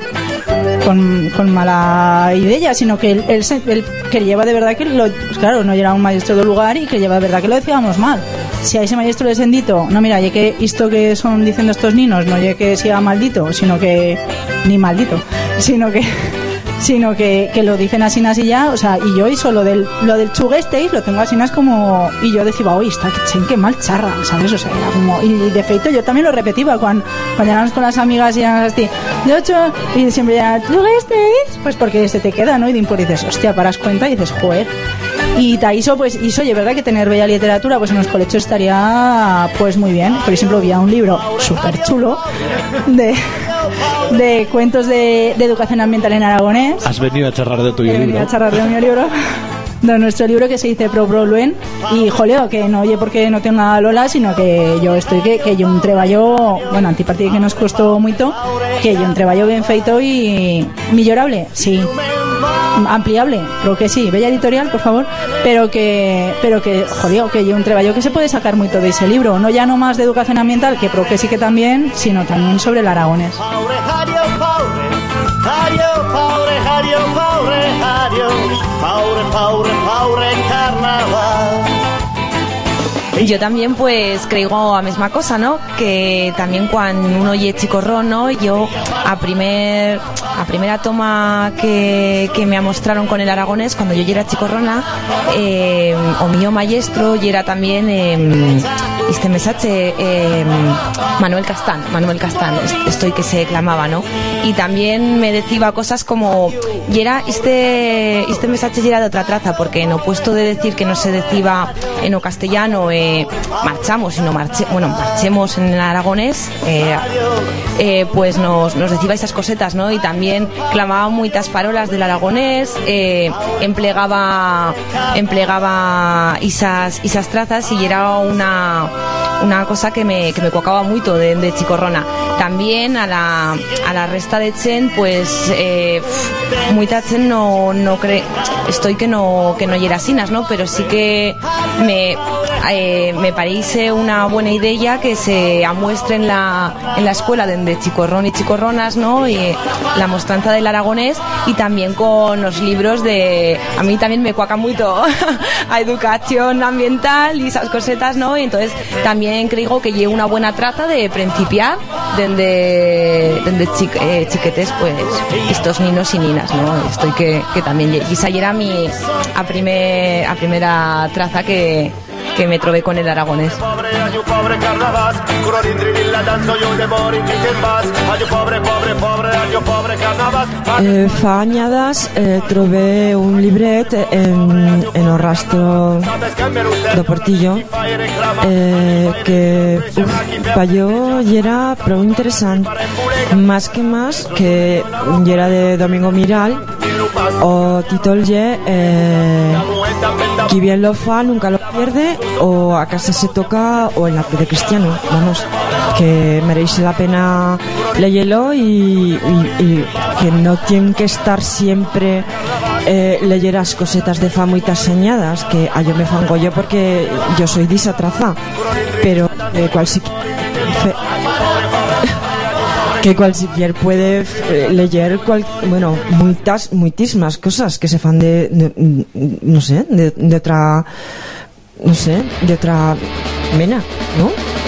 con, con mala idea, sino que él, él, él creía de verdad que lo, pues claro, no era un maestro del lugar y creía de verdad que lo decíamos mal. Si a ese maestro le sendito, no mira, ya que esto que son diciendo estos niños, no ya que sea maldito, sino que ni maldito, sino que sino que, que lo dicen así así ya, o sea, y yo hizo lo del lo del chuguesteis, lo tengo así as como y yo decía, "Oye, está que qué mal charra", ¿sabes? O sea, era como y de feito yo también lo repetía cuando cuando éramos con las amigas y eran así, "De ocho", y siempre ya "chuguesteis", pues porque se te queda, ¿no? Y después dices, "Hostia, paras cuenta" y dices, "Joder". Y ta hizo pues hizo, oye, verdad que tener bella literatura pues en los colegios estaría pues muy bien. Por ejemplo, había un libro súper chulo de de cuentos de, de educación ambiental en aragonés. Has venido a charlar de tu He venido libro. a charlar de mi libro. De nuestro libro que se dice Pro Pro Luen y joleo que no oye porque no tengo nada Lola sino que yo estoy que, que yo un treballo bueno antipartida que nos costó mucho que yo un treballo bien feito y millorable sí ampliable creo que sí bella editorial por favor pero que pero que joleo que yo un treballo que se puede sacar mucho de ese libro no ya no más de educación ambiental que creo que sí que también sino también sobre el carnaval. Yo también pues creo a misma cosa, ¿no? Que también cuando uno oye chicorrón, ¿no? Yo a primer a primera toma que, que me mostraron con el aragonés cuando yo era chicorrona eh, o mío maestro y era también eh, este mensaje eh, Manuel Castán, Manuel Castán, est- estoy que se clamaba, ¿no? Y también me decía cosas como y este este mensaje era de otra traza porque en opuesto de decir que no se decía en o castellano eh, marchamos sino marche, bueno marchemos en el aragonés eh, eh, pues nos, nos decía esas cosetas no y también clamaba muchas parolas del aragonés emplegaba emplegaba esas esas trazas y era una una cosa que me, que me cuacaba mucho de, de chicorrona. También a la, a la resta de chen, pues eh, pf, muita chen no, no cree, estoy que no, que no hiera sinas, ¿no? Pero sí que me, eh, me parece una buena idea que se amuestre en la, en la escuela de, de chicorrón y chicorronas, ¿no? Y la mostranza del aragonés y también con los libros de... A mí también me cuaca mucho a educación ambiental y esas cosetas, ¿no? Y entonces también creo que llevo una buena trata de principiar desde, desde chi- eh, chiquetes, pues, estos niños y ninas, ¿no? Estoy que, que también... Y esa era mi a, primer, a primera traza que, que me trobé con el aragonés. Que. Eh, fa anyades eh, trobé un libret en, en el rastro de Portillo eh, que uf, pa jo hi era prou interessant más que más que hi era de Domingo Miral o títol ye eh, qui bien lo fa nunca lo pierde o a casa se toca o en la de cristiano vamos que merece la pena leerlo y, que no tienen que estar siempre eh, leer las cosetas de fa muitas señadas que a yo me fango yo porque yo soy disa traza pero eh, cual si que cualquier puede eh, leer cual, bueno muitas muitísimas cosas que se fan de, de- no sé de, de otra no sé de otra mena ¿no?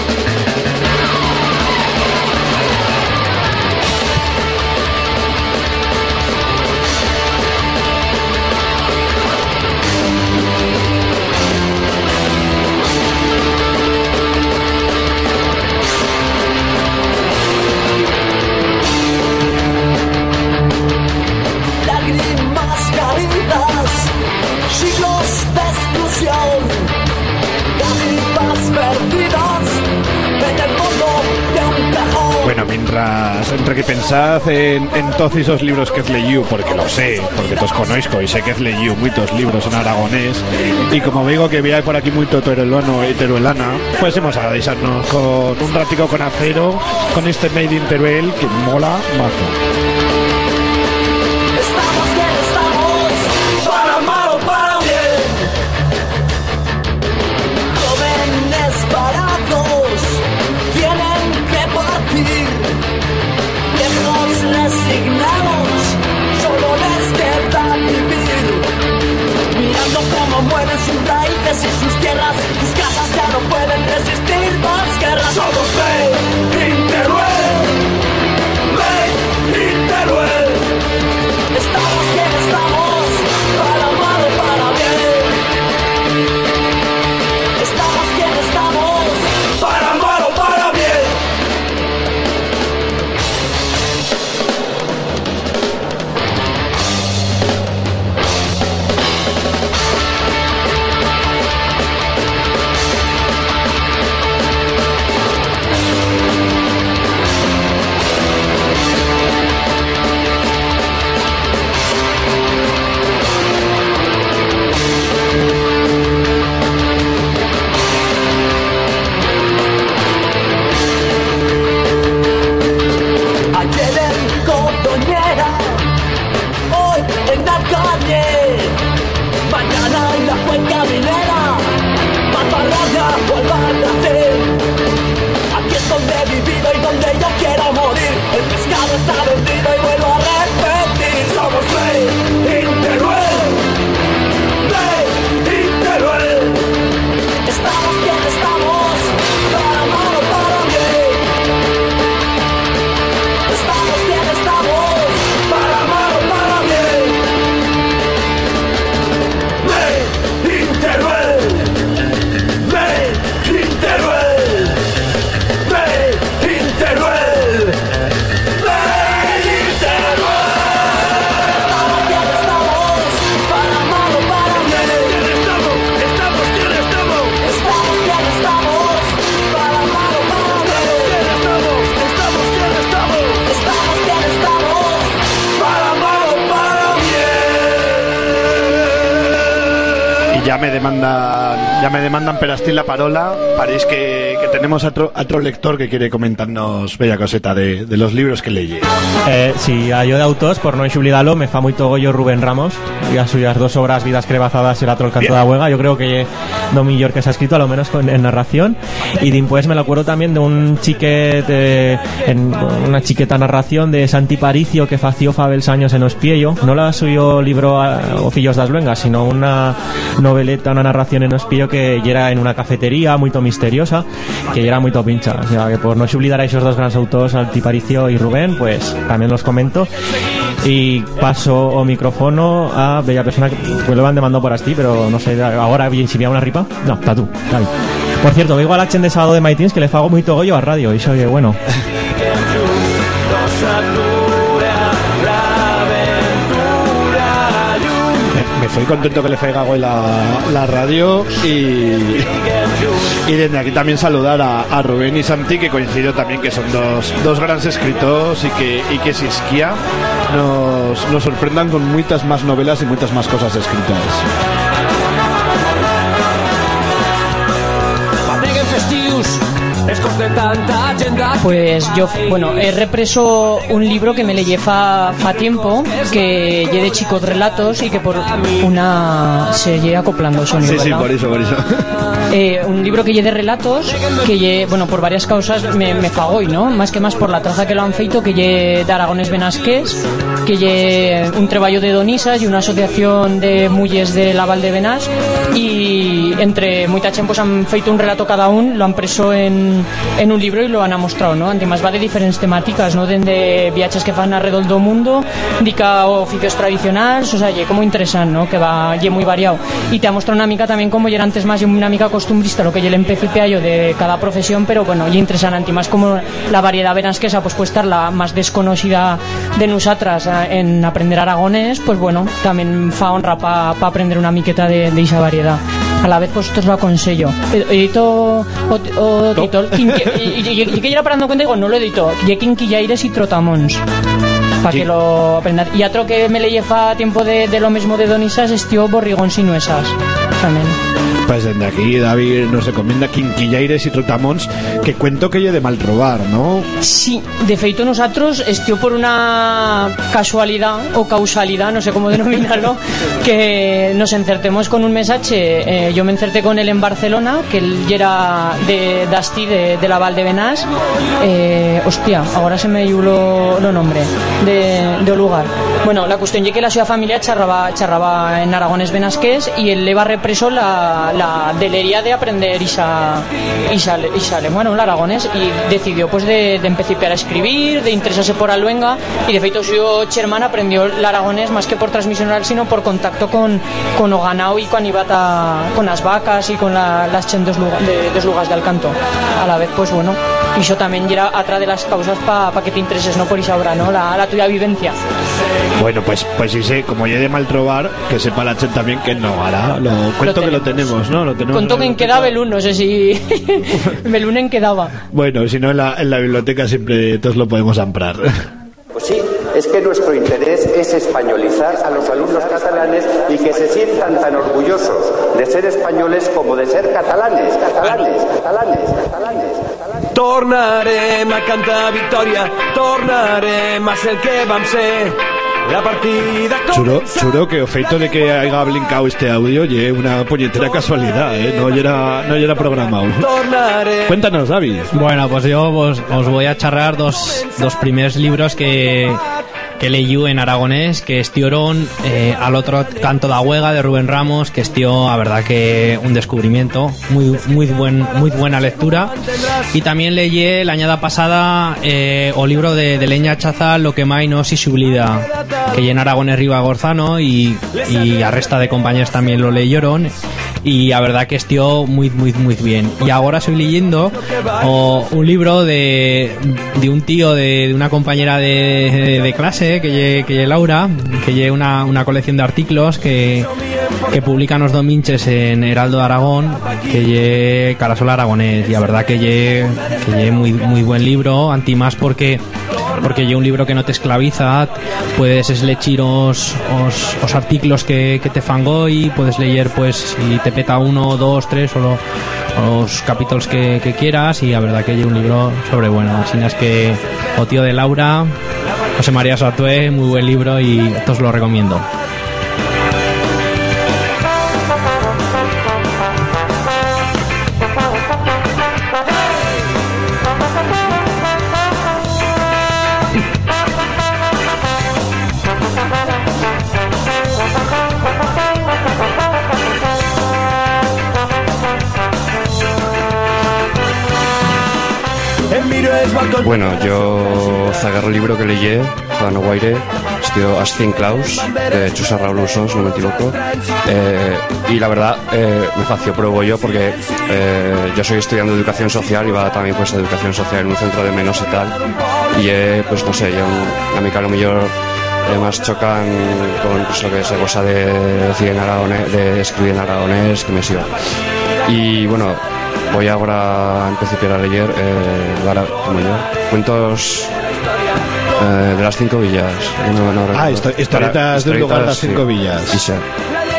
Pensad en, todos esos libros que leído, porque lo sé, porque os conozco y sé que leído muchos libros en aragonés, y como digo que veáis por aquí mucho teruelano y teruelana, pues hemos a con un ratico con acero, con este Made in Teruel que mola mazo. Mueren sus raíces y sus tierras, sus casas ya no pueden resistir más guerras. Ya me demandan ya me demandan per astil la parola. Parece que, que tenemos otro, otro lector que quiere comentarnos bella coseta de, de los libros que leye. Eh, sí, a yo de autos, por no olvidarlo, me fa muy togollo Rubén Ramos y a suyas dos obras Vidas crebazadas y el otro El canto Bien. de la huega. Yo creo que no millor que se ha escrito, a lo menos con, en narración. Y después me lo acuerdo también de un chiquet, en una chiqueta narración de Santi Paricio que fació Fabels años en Ospiello. No la suyo libro a, das Luengas, sino una noveleta, una narración en Ospiello que era en una cafetería muy misteriosa, que era muy pincha. O sea, que por no se olvidar a esos dos grandes autores, Santi Paricio y Rubén, pues también los comento. Y paso o micrófono a bella persona que pues lo han demandado por así, pero no sé, ahora si había una ripa. No, está tú, David. Por cierto, digo al Achen de sábado de Maitins que le fago muy togollo a radio, y soy bueno. Me, fui contento que le faiga hoy la, la radio y, y desde aquí también saludar a, a Rubén y Santi que coincidió también que son dos, dos grandes escritores y que, y que si esquía nos, nos sorprendan con muchas más novelas y muchas más cosas escritas. Escos de tanta agenda. Pues yo, bueno, he represo un libro que me leí fa, fa tiempo, que lle de chicos relatos y que por una se lle acoplando sonido, Sí, sí, ¿verdad? por eso, por eso. Eh, un libro que lle de relatos que lle, bueno, por varias causas me, me fagoi, ¿no? Más que más por la traza que lo han feito, que lle de Aragones Benasqués, que lle un treballo de Donisas y una asociación de mulles de la Val de Benás y entre moita chen pues han feito un relato cada un, lo han preso en, en un libro y lo han mostrado, ¿no? Además va de diferentes temáticas, ¿no? Dende viajes que fan alrededor do mundo, dica oficios tradicionales, o sea, lle como interesante, ¿no? Que va, lle muy variado. Y te ha mostrado una mica también como lle era antes más una mica costumbrista, lo que lle el empecipiallo de cada profesión, pero bueno, lle interesante, más como la variedad verasquesa, pues puede estar la más desconocida de nosotras eh, en aprender aragonés, pues bueno, también fa honra para aprender una miqueta de, de esa variedad. A la vez, pues esto os lo aconsello. Ed- Edito o, o titol, quinque- y, que yo era parando cuenta digo, no lo edito, ye quinquillaires y trotamons. Para que lo aprendan. Y otro que me leí fa tiempo de, de lo mismo de Donisas es tío Borrigón Sinuesas. También. Pues desde aquí David nos recomienda Quinquillaires y Trotamons que cuento que lle de mal robar, ¿no? Sí, de feito nosotros estió por una casualidad o causalidad, no sé cómo denominarlo, que nos encertemos con un mensaje. Eh, yo me encerté con él en Barcelona, que él era de Dasti, de, de la Val de Benás. Eh, hostia, ahora se me dio lo, lo nombre de, de lugar. Bueno, la cuestión es que la ciudad familia charraba, charraba en Aragones Benasqués y él le va represo la, la delería de aprender Isa, Isa, Isa alemán, el aragonés, y decidió pues de, de empezar a escribir, de interesarse por Aluenga, y de feito su Sherman aprendió el aragonés más que por transmisión oral, sino por contacto con, con Oganao y con Ibata, con las vacas y con la- las chen de, lugares de Alcanto. A la vez, pues bueno, y eso también era atrás de las causas para que te intereses, ¿no? Por esa obra, ¿no? La, la tuya vivencia. Bueno, pues pues sí sé, como lle de mal trobar, que sepa la Chen también que no hará. Lo cuento que lo tenemos, ¿no? Lo tenemos Contó que en quedaba Belún, no sé si Belún en quedaba. Bueno, si no en la, en la biblioteca siempre todos lo podemos amprar. Pues sí, es que nuestro interés es españolizar a los alumnos catalanes y que se sientan tan orgullosos de ser españoles como de ser catalanes, catalanes, catalanes, catalanes. Tornarem a cantar victòria, tornarem a ser el que vam ser. La partida Churo, churo que o feito de que haya blincado este audio lle una puñetera casualidad, ¿eh? No era, no era programado. Cuéntanos, David. Bueno, pues yo os, os voy a charrar dos, dos primeros libros que, que leí en aragonés, que estioron eh, al otro canto da huega de Rubén Ramos, que estió, a verdad que un descubrimiento, muy, muy, buen, muy buena lectura. Y también leí la añada pasada eh, o libro de, Leña Chazal, Lo que mai no si sublida, que en aragonés Riva Gorzano y, y a resta de compañeros también lo leyeron y la verdad que estió muy muy muy bien. Y ahora estoy leyendo un libro de, de un tío de, una compañera de, clase que lle, que Laura que lle una, una colección de artículos que que publican los dominches en Heraldo de Aragón que lle Carasol Aragonés. Y la verdad que lle, que lle muy, muy buen libro anti más porque porque lle un libro que no te esclaviza puedes eslechir os, os, os artículos que, que te fango y puedes leer pues si te peta uno, dos, tres o lo- los capítulos que, que quieras y la verdad que lle un libro sobre bueno así es que o tío de Laura José María Satué, muy buen libro y os lo recomiendo. Bueno, yo zagarro el libro que leí, Juan Guaire, estudio Astin Klaus, de Chusa Raúl Usón, si no me equivoco. Eh, y la verdad, eh, me fació pruebo yo porque eh, yo soy estudiante de educación social y va también pues a educación social en un centro de menos y tal. Y eh, pues no sé, yo a mi lo mejor eh, más chocan con pues, lo que se cosa de de escribir en aragonés, que me sigo. Y bueno, voy ahora a empezar a leer eh, como yo, cuentos eh, de las cinco villas. No, no. Ah, histo- historietas del lugar de las cinco villas. Isa,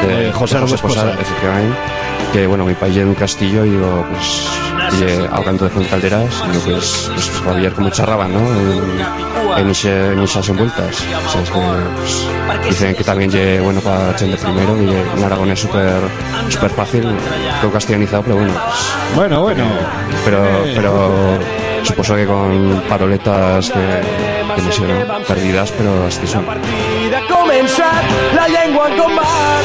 De José Ramón Esposar. efectivamente. Que bueno, mi país es un castillo y digo, pues, y al canto de Fuencalderas, y digo, pues, pues Javier como charraban, ¿no? En, en, ese- en esas envueltas. O sea, es que, pues, dicen que también lle bueno para gente primero, y lle un aragonés súper súper fácil, todo castellanizado, pero bueno, pues, Bueno, bueno. pero, Eh. pero supuso que con paroletas que, que no sé, ¿no? perdidas, pero así son. La en combat.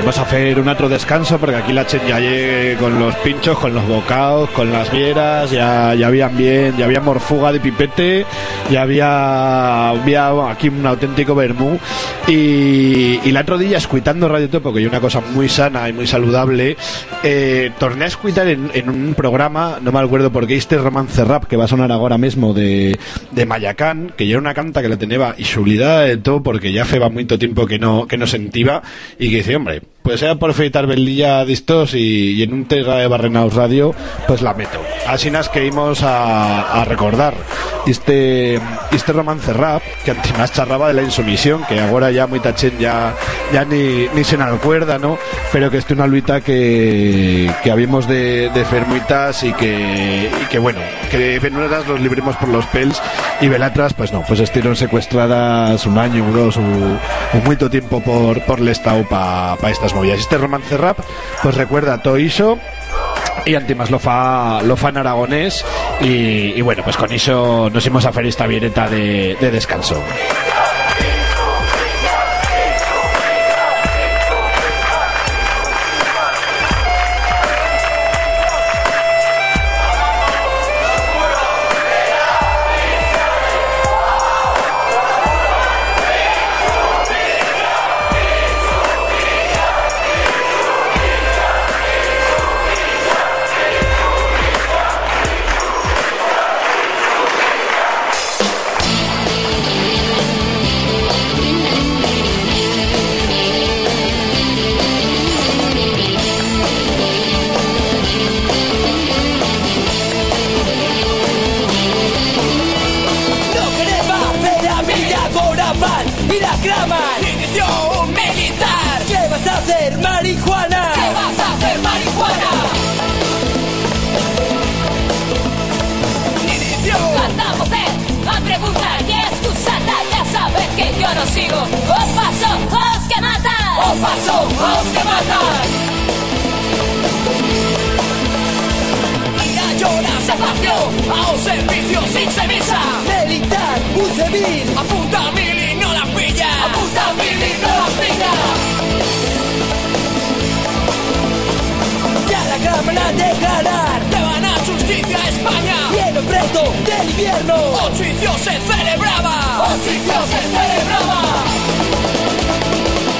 Vamos a hacer un otro descanso porque aquí la chen ya llegue con los pinchos, con los bocados, con las vieras, ya, ya habían bien, ya había morfuga de pipete, ya había, había aquí un auténtico vermú. Y, y la otro día escuitando Radio Topo, que hay una cosa muy sana y muy saludable, eh, torné a escuitar en, un programa, no me acuerdo por qué, este romance rap que va a sonar ahora mismo de, de Mayacán, que ya era una canta que la tenía y sublidada de todo porque ya feba mucho tiempo que no, que no sentiva y que dice, hombre, pues sea por feitar velilla distos y, y en un tega de Barrenaus Radio, pues la meto. Así nas que íbamos a, a recordar este, este romance rap que antes más charraba de la insumisión, que ahora ya muy tachen ya, ya ni, ni se acuerda, ¿no? Pero que es una luita que, que habíamos de, de fermuitas y que, y que bueno, que venueras los libremos por los pels y velatras, pues no, pues estuvieron secuestradas un año, un dos, un, un mucho tiempo por, por el estado para pa estas movidas. Este romance rap, pues recuerda todo eso y antimas lo fa, lo aragonés y, y bueno, pues con eso nos íbamos a hacer esta violeta de descanso. Que yo no sigo Os paso, os que matan Os paso, os que matan Y la lloras Safacio, a un servicio sin semisa. Militar, un civil. Apunta mil y no la pilla. Apunta mil y no la pilla. Ya la cámara a declarar. Te van a justicia a España. Viene preto del invierno. Oficio se celebraba. Oficio se celebraba.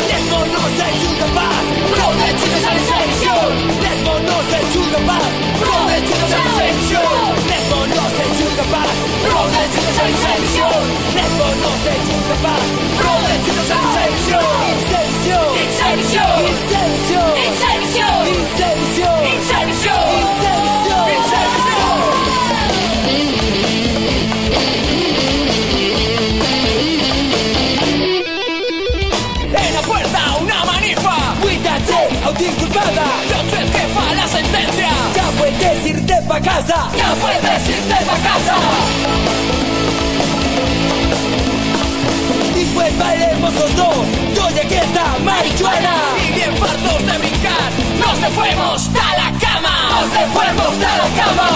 Lesbo no se chuta paz. Pro de chicos a excepción. Lesbo no se chuta paz. Pro de chicos a excepción. Lesbo no se chuta paz. Pro de chicos a excepción. Lesbo no se chuta paz. Pro de chicos a excepción. Incendio. Incendio. Incendio. Incendio. Incendio. Incendio. Incendio. Autoinculpada. Yo soy el jefa la sentencia. Ya puedes irte pa' casa. Ya puedes irte pa' casa. Y pues bailemos los dos. Yo llegué esta marihuana. Y bien fartos de brincar, nos te fuimos a la cama. Nos te fuimos a la cama.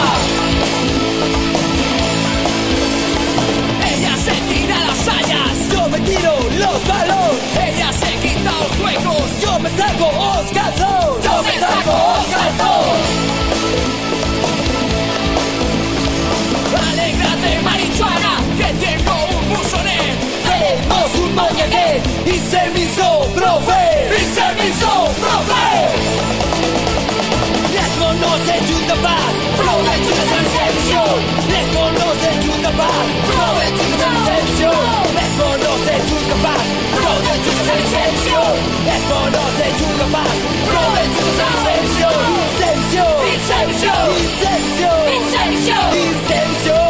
Saco los calzos. Yo me saco los calzos. Alégrate, marihuana, que tengo un buzonet. Tenemos un moñaqué y se me hizo profe. Y se me hizo profe. Lesbo no se chuta paz. Pro de chicos a excepción. Lesbo no se chuta paz. Pro de chicos a excepción. Lesbo no se chuta paz. Pro de chicos a excepción. Lesbo no se chuta paz. Pro de chicos a excepción. Incendio. Incendio. Incendio. Incendio.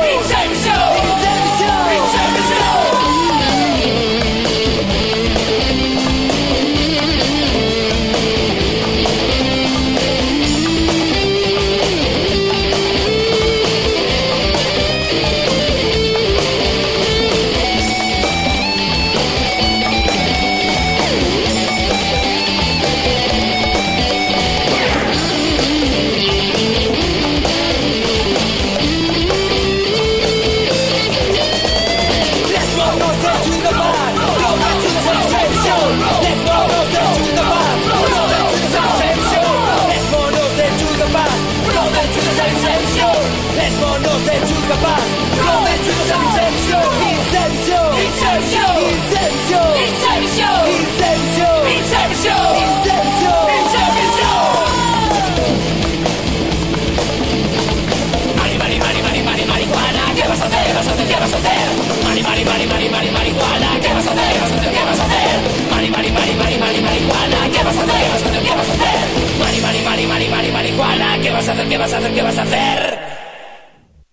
¿Qué vas a hacer? Mari, mari, mari, mari, mari, marihuana, ¿qué vas a hacer? ¿Qué vas a hacer? Mari, mari, mari, mari, mari, marihuana. ¿Qué vas a hacer? ¿Qué vas a hacer? Mari, mari, mari, mari, mari, marihuana, ¿qué vas a hacer? ¿Qué vas a hacer? ¿Qué vas a hacer?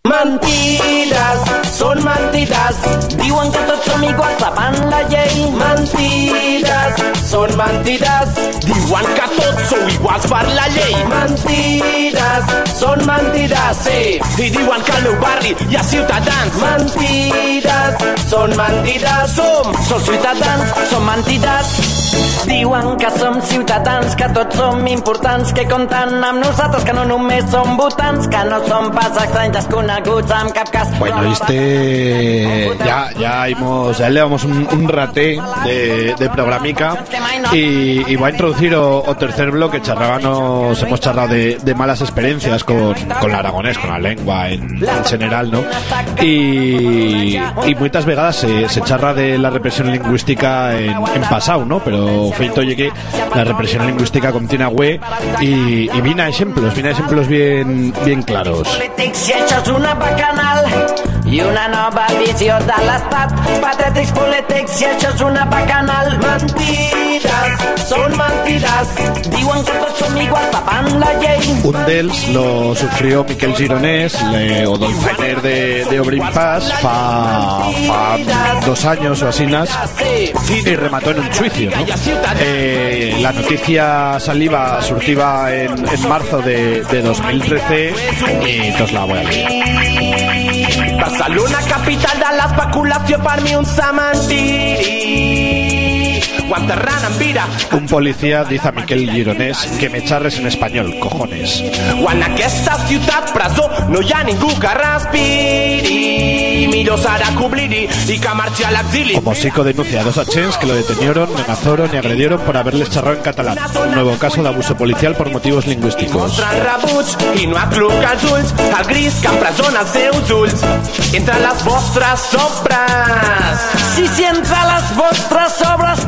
Mentides, són mentides. Diuen que tots som iguals davant la llei. Mentides, són mentides. Diuen que tots sou iguals per la llei. Mentides, són mentides. Sí, i diuen que al meu barri hi ha ciutadans. Mentides, són mentides. Som, som ciutadans, som mentides. Diuen que som ciutadans, que tots som importants, que compten amb nosaltres, que no només som votants, que no som pas estranys desconeguts en cap cas. Bueno, este ya, ya hemos, ya le damos un, un raté de, de programica y, y voy a introducir o, o tercer bloque, hemos charlado de, de malas experiencias con, con el aragonés, con la lengua en, en general, ¿no? Y, y muchas vegadas se, se charra de la represión lingüística en, en pasado, ¿no? Pero feito que la represión lingüística contiene agüe y, y vina ejemplos, vina ejemplos bien, bien claros. És una nova visió de l'estat patriòtics polítics i això és una bacanal mentides, són mentides diuen que tots som iguals davant la llei Un dels lo sufrió Miquel Gironés, le, o Dolfainer de, de Obrin Paz, fa, fa dos años o así, y remató en un juicio. ¿no? Eh, la noticia saliva surtiva en, en marzo de, de 2013 y entonces la voy a leer. Barcelona, capital de l'especulació, per mi un cementiri. guanterrant amb ira. Un policía dice a Miquel Gironés que me charres en español, cojones. Quan en aquesta ciutat presó no hi ha ningú que respiri. Como Sico denuncia a dos achens que lo detenieron, amenazaron y agredieron por haberles charrado en catalán. Un nuevo caso de abuso policial por motivos lingüísticos. Entre les vostres sobres. Sí, entre sobres.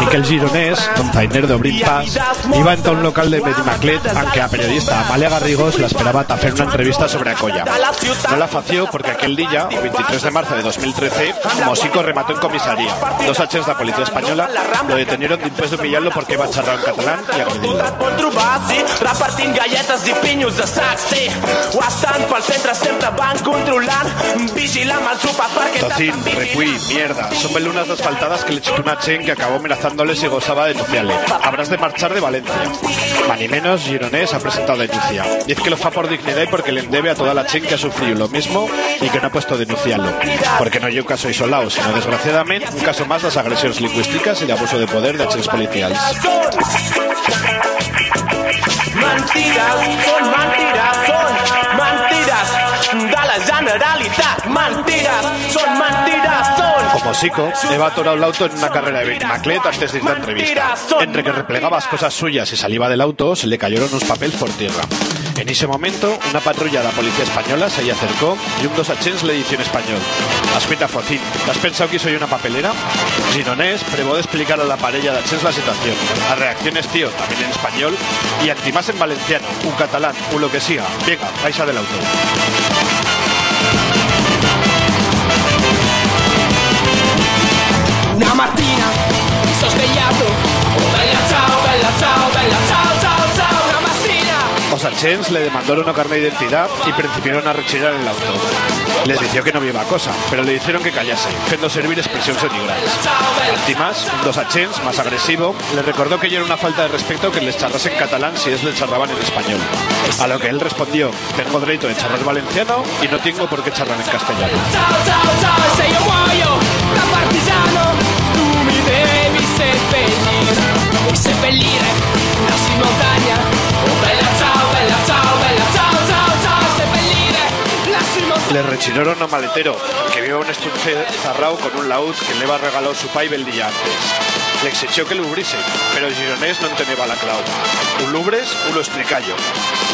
Miquel Gironés, container de Obrin Paz, iba a un local de Benimaclet en que la periodista Amalia Garrigos la esperaba a hacer una entrevista sobre Acolla. No la fació porque aquel día, el 23 de marzo de 2013, Mosico remató en comisaría. Dos H's de la policía española lo detenieron después de humillarlo porque iba a charlar en catalán y agredirlo. O. Tocín, recuí, mierda. Son belunas asfaltadas que le chutó una chen que acabó amenazándoles y gozaba de denunciarle. Habrás de marchar de Valencia. Ni menos, Gironés ha presentado denuncia. Dice que lo fa por dignidad y porque le endebe a toda la chen que ha sufrido lo mismo y que no ha puesto a denunciarlo. Porque no hay un caso isolado, sino desgraciadamente un caso más las agresiones lingüísticas y de abuso de poder de mentides de la Generalitat. Mentides, són mentides, són... Como Sico, Eva atorado el auto en una carrera de Benimaclet antes de ir a la entrevista. Entre que replegaba las cosas suyas y salía del auto, se le cayeron unos papeles por tierra. En ese momento, una patrulla de la policía española se le acercó y un dos achens le dice en español Ascuita Focín, ¿has pensado que soy una papelera? Gironés prevó de explicar a la parella de achens la situación. A reacciones, tío, también en español, y antimás en valenciano, un catalán, un lo que siga. Venga, vais del auto. Los achens le demandaron una carne de identidad y principiaron a retirar el auto. Les dició que no viva cosa, pero le dijeron que callase, haciendo servir expresiones denigrantes. Antimás, un dos achens, más agresivo, le recordó que ya era una falta de respeto que les charrase en catalán si es le charraban en español. A lo que él respondió, tengo derecho de charlar valenciano y no tengo por qué charlar en castellano. Le rechinaron a maletero, que vio un estuche zarrao con un laúd que le había regalado su pai el día antes. Le exigió que lubrise, pero Gironés no entendía la clau. Un lubres, un lo explicayo.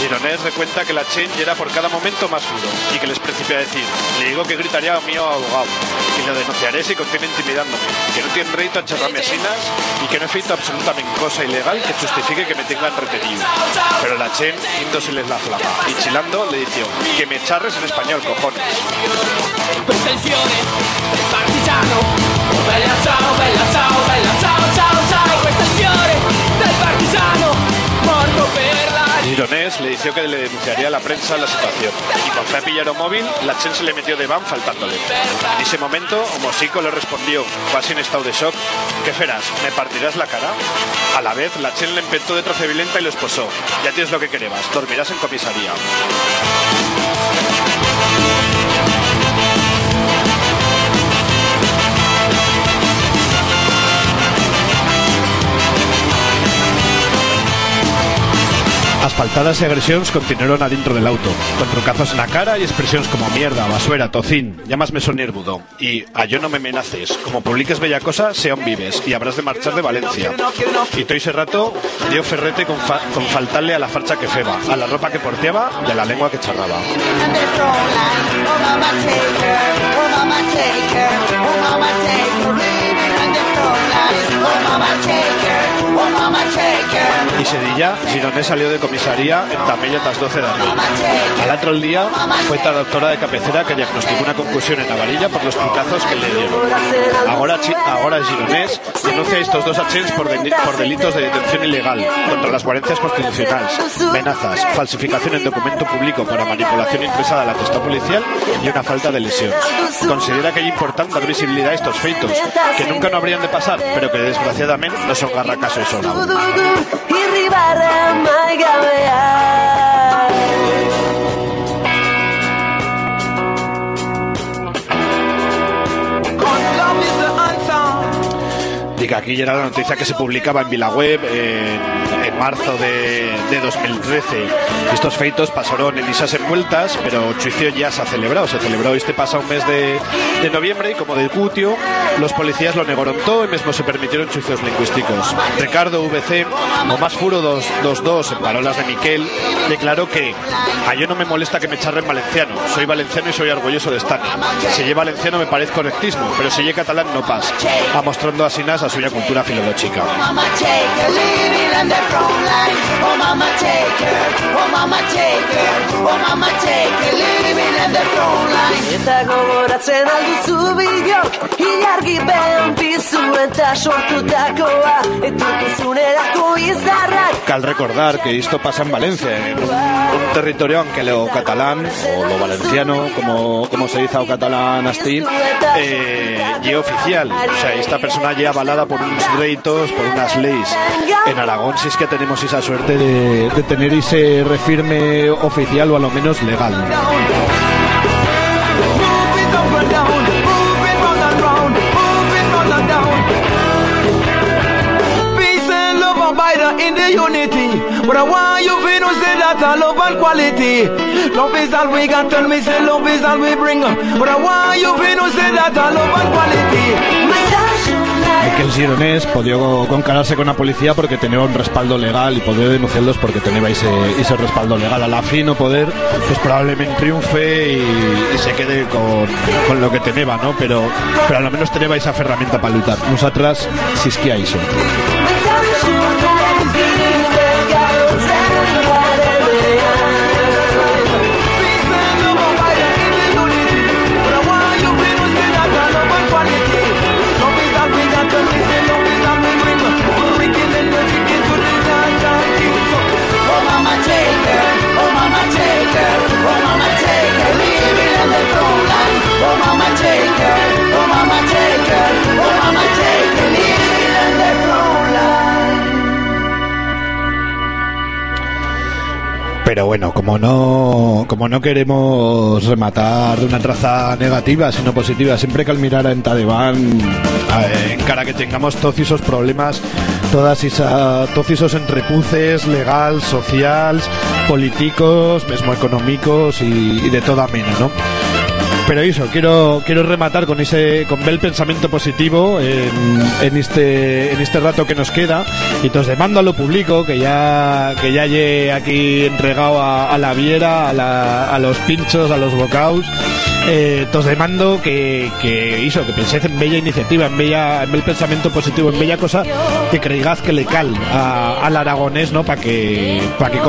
Gironés recuenta que la chen era por cada momento más duro y que les principia a decir, le digo que gritaría a mío abogado y lo denunciaré si continúa intimidándome, que no tiene reito a charlarme asinas y que no he feito absolutamente cosa ilegal que justifique que me tengan retenido. Pero la chen les la flama y chilando le dijo, que me charres en español, cojones. Bella bella bella Gironés le dijo que le denunciaría a la prensa la situación y cuando fue a pillar un móvil, la chen se le metió de van faltándole. En ese momento, Homosico le respondió, casi en estado de shock, ¿qué ferás? ¿Me partirás la cara? A la vez, la chen le empezó de troce violenta y lo esposó. Ya tienes lo que queremos, dormirás en comisaría. Asfaltadas y agresiones continuaron adentro del auto, con trucazos en la cara y expresiones como mierda, basuera, tocín, llamasme sonierbudo. Y a yo no me amenaces, como publiques bella cosa, sean vives, y habrás de marchar de Valencia. Y todo ese rato dio ferrete con faltarle a la farcha que feba, a la ropa que porteaba y a la lengua que charraba. Y Sedilla, Gironés salió de comisaría en Tamella tras 12 de abril. Al otro día fue la doctora de cabecera que diagnosticó una concusión en la varilla por los trucazos que le dieron. Ahora, ahora Gironés denuncia a estos dos achens por, deli- por delitos de detención ilegal contra las guarencias constitucionales, amenazas, falsificación en documento público para manipulación interesada a la testa policial y una falta de lesión. Considera que es importante dar visibilidad a estos feitos, que nunca no habrían de pasar, pero que desgraciadamente no son garracaso que aquí era la noticia que se publicaba en Vilaweb en marzo de, de 2013. Estos feitos pasaron en lisas envueltas, pero juicio ya se ha celebrado. Se celebró este pasado mes de, noviembre y como de cutio, los policías lo negaron todo y mismo se permitieron juicios lingüísticos. Ricardo VC, o más furo dos, dos, dos en palabras de Miquel, declaró que a yo no me molesta que me charren valenciano. Soy valenciano y soy orgulloso de estar. Si lleva valenciano me parece correctismo, pero si lleva catalán no pasa. A mostrando así a suya cultura filológica. Line. Oh mama take her, oh mama take her, oh mama take her, living on the. Eta gogoratzen alduzu bilok Ilargi behan bizu eta sortutakoa Etorkizunerako izarrak Cal recordar que esto pasa en Valencia, en un, un territorio aunque lo catalán o lo valenciano, como, como se dice o catalán así, eh, y oficial. O sea, esta persona ya avalada por unos derechos, por unas leyes. En Aragón sí es que tenemos esa suerte de, tener ese refirme oficial o a lo menos legal. But I want you to know that I love and quality. Love is all we got, we bring. But. Miquel Gironés podió concararse con la policía porque tenía un respaldo legal y poder denunciarlos porque tenía ese, respaldo legal. A la fin no poder, pues probablemente triunfe y, se quede con, lo que tenía, ¿no? Pero, pero a lo menos tenía esa herramienta para luchar. Nosotras, si es que hay eso. Pero bueno, como no, como no queremos rematar de una traza negativa, sino positiva, siempre que al mirar en Tadeván, en cara que tengamos todos esos problemas, todas esa, todos esos entrepuces legal, sociales, políticos, mismo económicos y, y de toda mena, ¿no? Pero eso, quiero, quiero rematar con ese con el pensamiento positivo en, en este en este rato que nos queda y os demando a lo público que ya que ya llegue aquí entregado a, a la viera, a, la- a los pinchos, a los bocaos. Eh, os demando que, que eso, que penséis en bella iniciativa, en bella, en bel pensamiento positivo, en bella cosa que creigaz que le cal al aragonés, ¿no? Para que, para que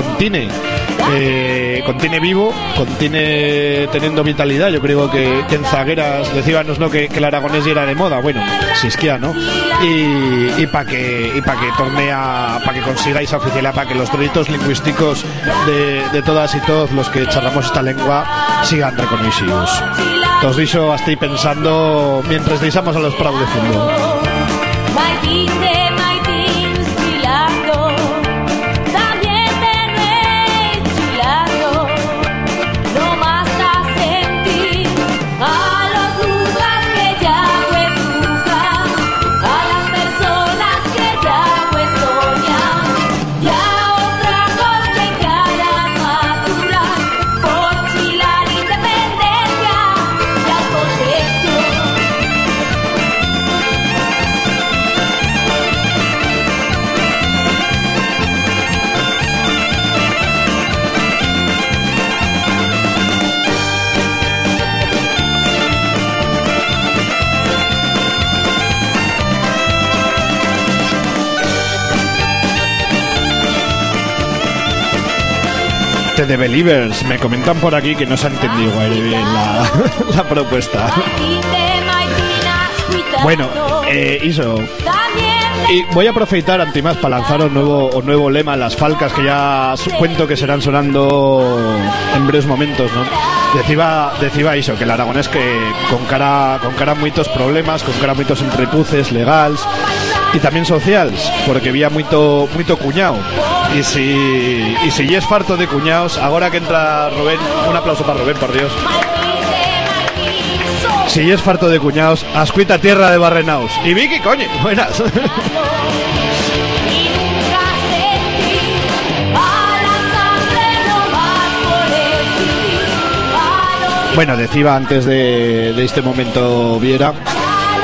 eh, vivo, contiene teniendo vitalidad. Yo creo que, en zagueras decíbanos ¿no? que, el aragonés era de moda, bueno, si es que ¿no? Y, y para que y para que torne a para que consigáis oficialidad, para que los delitos lingüísticos de, de todas y todos los que charlamos esta lengua sigan reconocidos. Os dicho, estoy pensando mientras deisamos a los prados de fondo. The The Believers, me comentan por aquí que no se ha entendido bien la, la propuesta. Bueno, eh, Iso, y voy a aproveitar antimás para lanzar un nuevo, un nuevo lema, las falcas que ya cuento que serán sonando en breves momentos, ¿no? Decía, decía Iso, que el aragonés que con cara, con cara muchos problemas, con cara muchos entrepuces legales y también sociales, porque había mucho, mucho cuñado. Y si, y si ya es farto de cuñados, ahora que entra Rubén, un aplauso para Rubén, por Dios. Si es farto de cuñados, ascuita tierra de Barrenaus. Y Vicky, coño, buenas. Bueno, decía antes de este momento Viera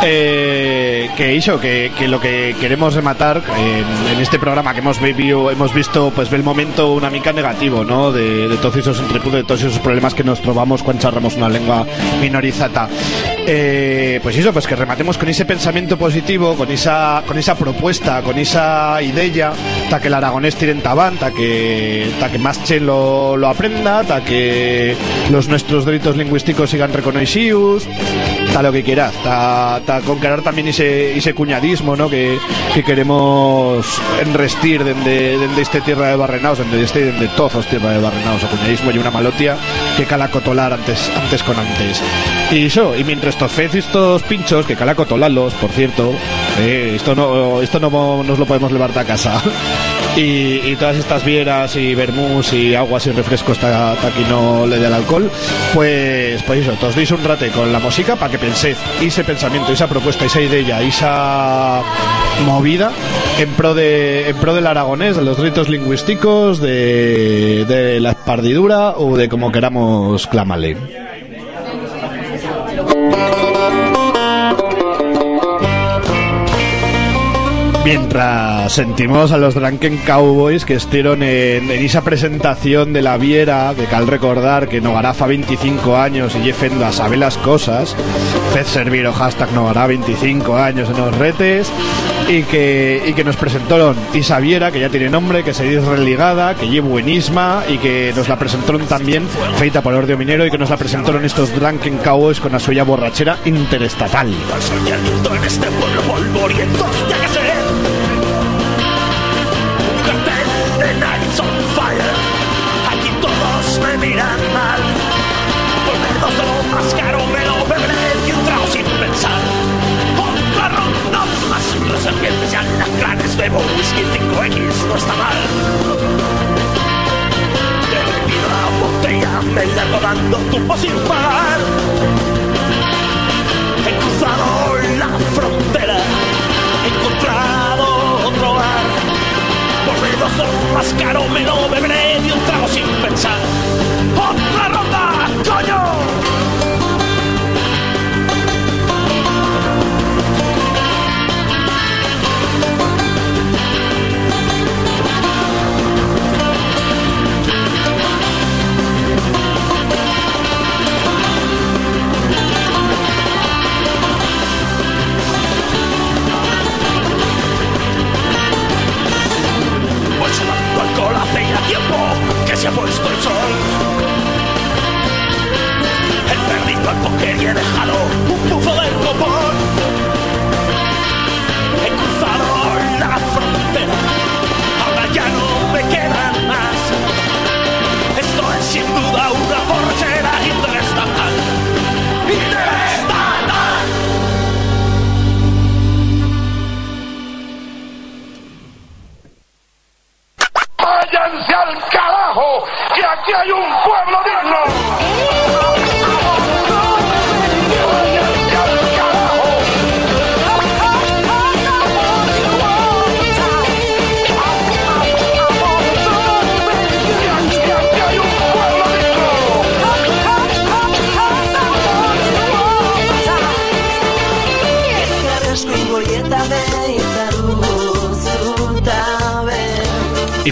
eh, que hizo que, que lo que queremos rematar en, en este programa que hemos vivido, hemos visto pues el momento una mica negativo, ¿no? De, de todos esos entrepudos, de todos esos problemas que nos trovamos cuando charramos una lengua minorizata. Eh, pues eso, pues que rematemos con ese pensamiento positivo, con esa, con esa propuesta, con esa idea, ta que el aragonés tiren tabán, ta que, ta que más chen lo, lo aprenda, ta que los nuestros delitos lingüísticos sigan reconocidos, ta lo que quieras, ta conquerar también ese, cuñadismo, ¿no? Que, que queremos enrestir desde de este tierra de Barrenaos, desde este desde todos tierra de Barrenaos, o cuñadismo y una malotia que cala cotolar antes, antes con antes. Y eso, y mientras estos fez estos pinchos, que cala cotolarlos, por cierto, eh, esto no esto no nos lo podemos levantar a casa. Y, y todas estas vieras y vermús y aguas y refrescos hasta aquí no le dé el alcohol, pues, pues eso, os deis un rate con la música para que penséis ese pensamiento, esa propuesta, esa idea, esa movida en pro de en pro del aragonés, de los ritos lingüísticos, de, de la espardidura o de como queramos clamarle. Mientras sentimos a los Drunken Cowboys que estuvieron en, esa presentación de la Viera, que cal recordar que Nogarafa 25 años y Jefendo a saber las cosas, fez servir o hashtag Nogara 25 años en los retes, y que, y que nos presentaron Isa Viera, que ya tiene nombre, que se dice religada, que lleva buenísima, y que nos la presentaron también feita por Ordio Minero, y que nos la presentaron estos Drunken Cowboys con la suya borrachera interestatal. El. Bebo whisky 5X, no está mal. Bebido la botella, me largo dando tumbos sin pagar. He cruzado la frontera, he encontrado otro bar. Por más caro me lo beberé de un trago sin pensar. ¡Otra ronda, que se ha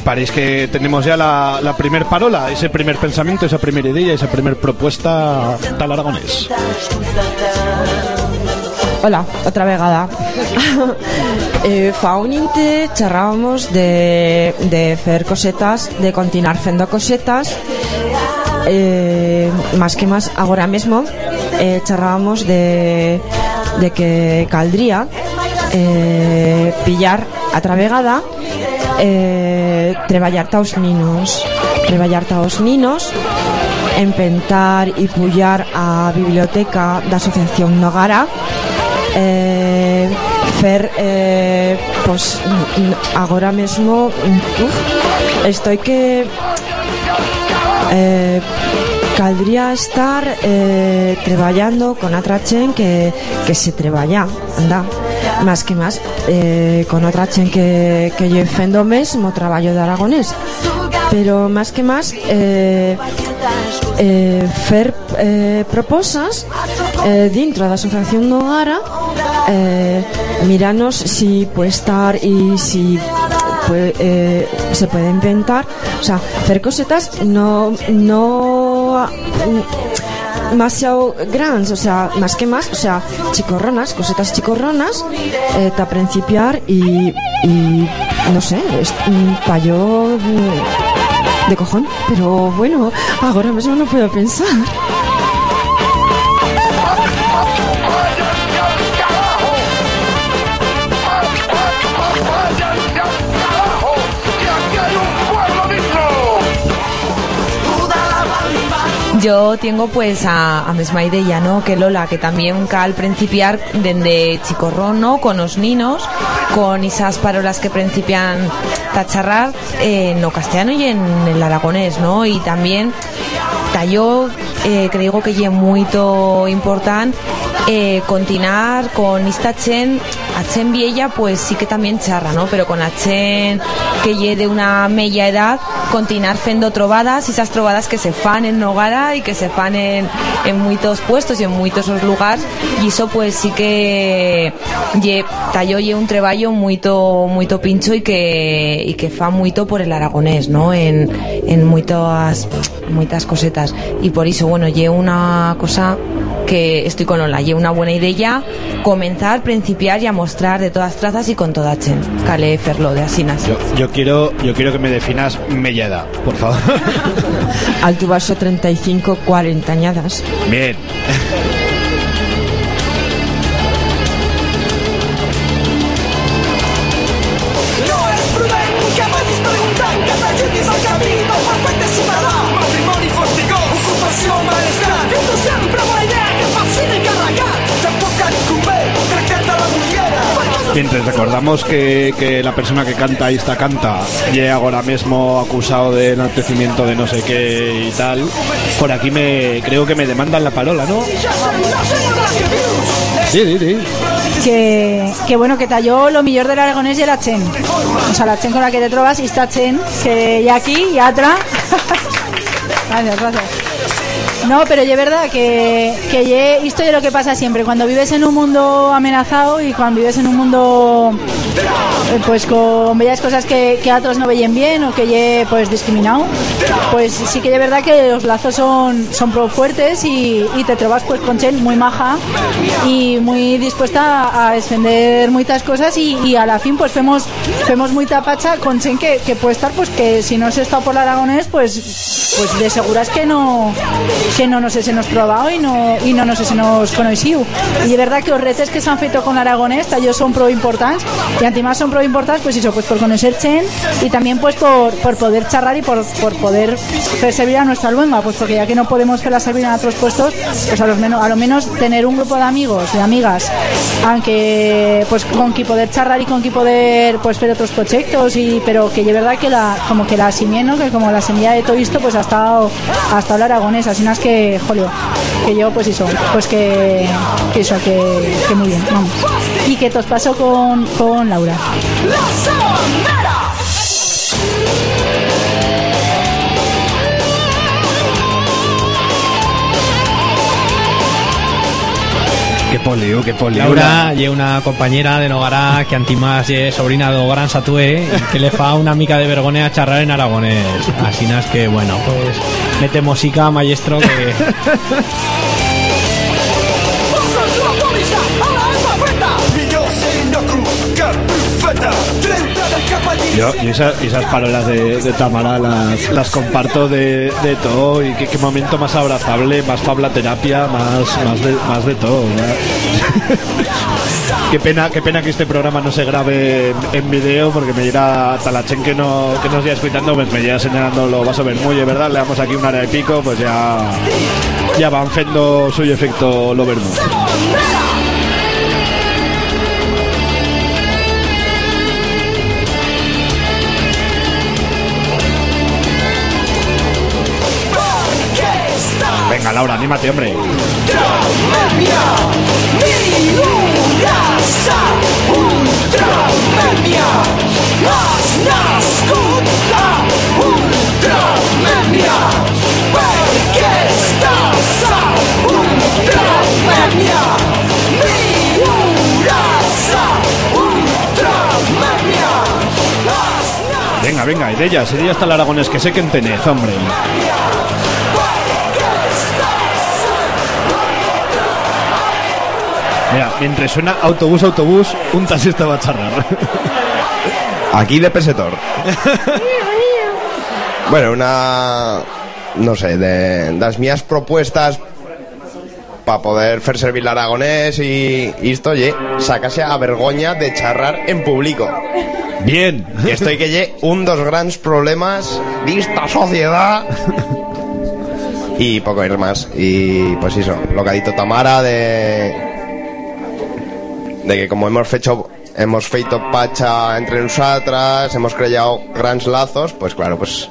parece que tenemos ya la, la primer parola, ese primer pensamiento, esa primera idea, esa primer propuesta tal aragonés. Hola, otra vegada. eh, fa charrábamos de, de fer cosetas, de continuar fendo cosetas. Eh, más que más, ahora mismo eh, charrábamos de, de que caldría eh, pillar a travegada eh, treballar taos ninos. Treballar taos ninos empentar e pullar a biblioteca da Asociación Nogara eh, fer eh, pois, agora mesmo uf, estoy que eh, caldría estar eh, traballando con atrachen que, que se treballa, anda. Más que más, eh, con otra chen que, que yo fendo mesmo traballo de aragonés. Pero más que más, eh, eh, fer eh, proposas eh, dentro da Asociación Nogara eh, miranos si puede estar y si eh, se puede inventar o sea, hacer cosetas no no demasiado grandes, o sea, más que más, o sea, chicorronas, cosetas chicorronas, eh, para principiar y, y no sé, para yo de cojón, pero bueno, ahora mismo no puedo pensar. Yo tengo pues a, a mesma idea, ¿no? Que Lola, que también cal principiar chicorrón, ¿no? Con los ninos, con esas parolas que principian a charrar en lo castellano y en el aragonés, ¿no? Y también ta yo eh, creo que es muy importante eh, continuar con esta chen a chen vieja pues sí que también charra no pero con la chen que lle de una media edad continuar fendo trovadas esas trovadas que se fan en Nogara y que se fan en, en muchos puestos y en muchos lugares. Y eso pues sí que lle, tallo lle un treballo muito muito pincho y que y que fa muito por el aragonés no en, en muchas muchas cosetas. Y por eso bueno lle una cosa que estoy con Lola, y una buena idea comenzar, principiar y a mostrar de todas trazas y con toda chen. Cale Ferlo de Asinas. Yo, yo quiero yo quiero que me definas media edad, por favor. Alto vaso 35, 40 añadas. Bien. Mientras recordamos que, que la persona que canta esta canta y ahora mismo acusado de enaltecimiento de no sé qué y tal, por aquí me creo que me demandan la parola, ¿no? Sí, sí, sí. que, que bueno, que talló lo mejor del aragonés y la chen. O sea, la chen con la que te trovas y esta chen que ya aquí y atrás. gracias, gracias. No, pero es verdad que, esto es lo que pasa siempre. Cuando vives en un mundo amenazado y cuando vives en un mundo eh, pues con bellas cosas que, otros no veían bien o que ye pues discriminado, pues sí que es verdad que los lazos son, son fuertes y, te trovas pues con Chen muy maja y muy dispuesta a defender muchas cosas y, a la fin pues fuimos muy tapacha con Chen que, puede estar pues que si no se está por el aragonés pues pues de seguras que no que no nos se nos probado y no y no nos se nos conocido y es verdad que los retes que se han feito con aragonés ellos son pro importantes y además son pro importantes pues eso pues por conocer Chen y también pues por, por poder charlar y por, por poder servir a nuestra luenga pues porque ya que no podemos hacerla servir en otros puestos pues a lo menos a lo menos tener un grupo de amigos de amigas aunque pues con que poder charlar y con que poder pues hacer otros proyectos y pero que es verdad que la como que la simieno que como la semilla de todo esto pues ha estado hasta el aragonés así es que jolio que yo pues eso pues que, que eso que, muy bien vamos. Y que os pasó con, con Laura Qué polio, qué polio. Laura y una compañera de Nogará que antimás es sobrina de Gran Satue y que le fa una mica de vergüenza a charrar en aragonés. Así es que bueno, pues mete música, maestro, que Yo, y esa- esas palabras de, Tamara las, comparto de, de todo y qué, momento más abrazable, más fabla terapia, más, más, de, más de todo. qué pena qué pena que este programa no se grabe en, en video porque me dirá Talachen que no que nos ya escuchando pues me lleva señalando lo vas a ver muy verdad le damos aquí un área de pico pues ya ya van fendo suyo efecto lo vermo perquè estàs a ultramemia, miurasa, ultramemia, has Venga, venga, y de ella, sería hasta el aragonés que sé que en tenez, hombre. Mira, mientras suena autobús, autobús, un taxista va a charrar. Aquí de Pesetor. bueno, una... No sé, de las mías propuestas para poder fer servir l'aragonès y, y esto, ye, sacase a vergoña de charrar en público. Bien. Y esto que ye un dos grandes problemas de esta sociedad. y poco ir más. Y pues eso, lo que ha dicho Tamara de de que como hemos fecho hemos feito pacha entre nosotras, hemos creado grandes lazos, pues claro, pues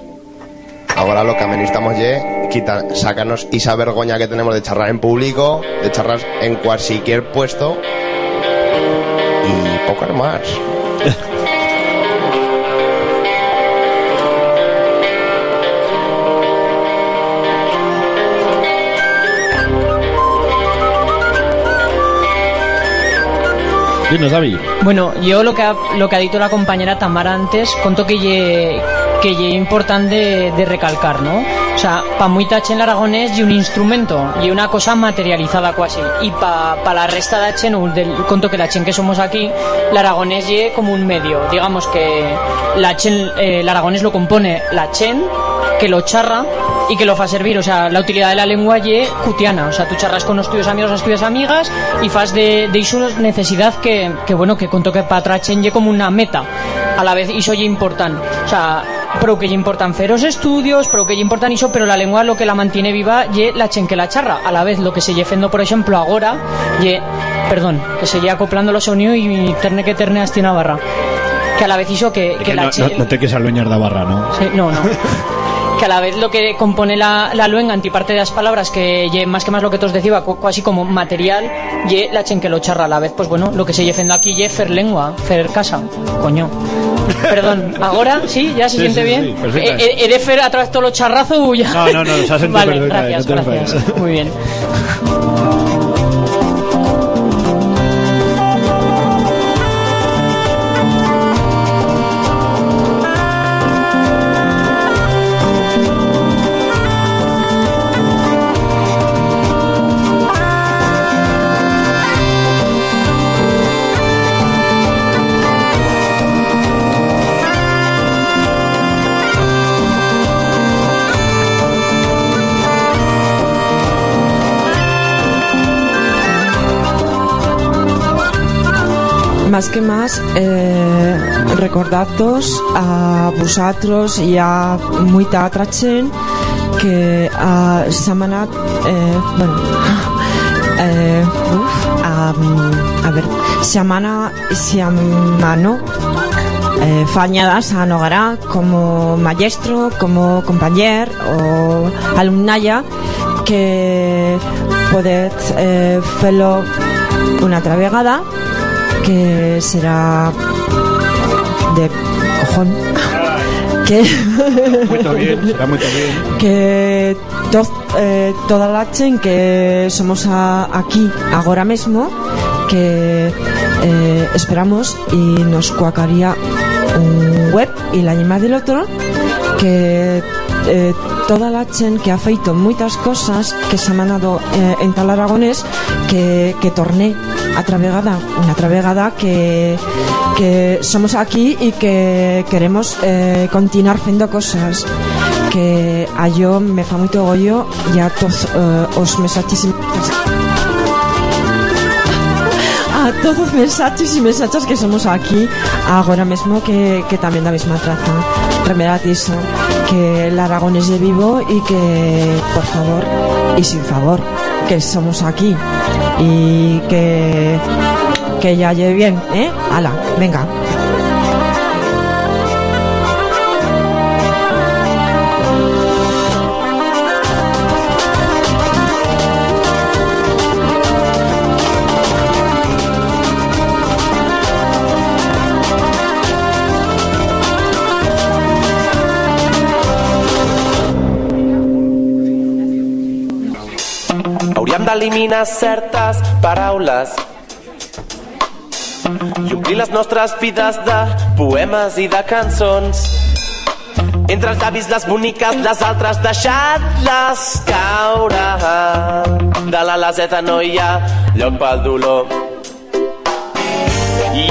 ahora lo que necesitamos ye quita, sacarnos esa vergoña que tenemos de charlar en público, de charlar en cualquier puesto y poco más. Dinos, David. Bueno, yo lo que ha, lo que ha dicho la compañera Tamara antes, conto que ye, que ye importante de, de recalcar, ¿no? O sea, para muy tache en aragonés y un instrumento y una cosa materializada casi. Y para pa la resta de Achen, o del conto que la Achen que somos aquí, el aragonés ye como un medio. Digamos que la Achen, eh, el aragonés lo compone la Achen, que lo charra y que lo fa servir. O sea, la utilidad de la lengua ye cutiana. O sea, tú charras con los tuyos amigos, las tuyas amigas y fas de, de iso necesidad que, que bueno, que conto que para Achen ye como una meta. A la vez iso ye importante. O sea, pero que ye importan feros estudios, pero que ye importan iso, pero la lengua lo que la mantiene viva ye la chen que la charra. A la vez lo que se lle fendo, por ejemplo, agora, ye, perdón, que se lle acoplando los sonidos y terne que terne hasti Navarra. Que a la vez hiso que, que Que la no, no, no te que salveñar da barra, ¿no? Sí, no, no. que a la vez lo que compone la, la luenga antiparte de las palabras que ye más que más lo que te os decía casi como material ye la chen que lo charra a la vez. Pues bueno lo que se lle fendo aquí ye fer lengua fer casa. Coño. Perdón ahora sí ya se Sí, siente sí, bien sí. Eh, eh, he de fer a través de todo lo charrazo o ya. No, no, no, se ha sentido vale perfecta, gracias no gracias. Muy bien Más que más, eh, recordaros a vosotros y a mucha otra que a semana, eh, bueno, eh, uf, a, a ver, semana, semana, eh, fañadas a Nogara como maestro, como compañero o alumnaya que eh, hacerlo una altra vegada que será de cojón que Muy bien, será muy bien. que to- eh, toda la chen que somos a- aquí ahora mismo que eh, esperamos y nos cuacaría un web y la llama del otro que eh, toda la chen que ha feito muchas cosas que se han mandado eh, en tal aragonés que, que torné a travegada una travegada que, que somos aquí y que queremos eh, continuar haciendo cosas que a yo me fa muy orgullo y a todos eh, os mensajes y a todos mensajes y mensachas que somos aquí ahora mismo que, que también la misma traza remedad eso que el Aragón es de vivo y que por favor y sin favor que somos aquí y que que ya lleve bien eh ala venga d'eliminar certes paraules i omplir les nostres vides de poemes i de cançons. Entre els llavis les boniques, les altres deixar-les caure. De la laseta no hi ha lloc pel dolor.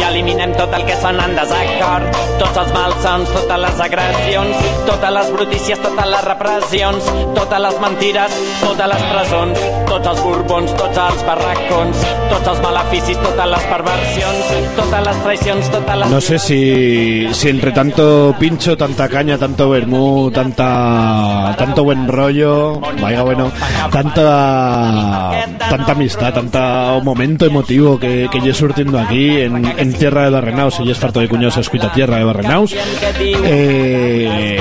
Eliminem tot el que sona en desacord, tots els malsons, totes les agressions, totes les brutícies, totes les repressions, totes les mentires, totes les presons, tots els borbons, tots els barracons, tots els maleficis, totes les perversions, totes les traicions, totes les... No sé si, si entre tanto pincho, tanta caña, tanto vermú, tanta, tanto buen rollo, vaya bueno, tanta, tanta amistad, tanta momento emotivo que, que yo surtiendo aquí en, en tierra de Barrenaus, y es farto de cuños escuita tierra de Barrenaus. Eh,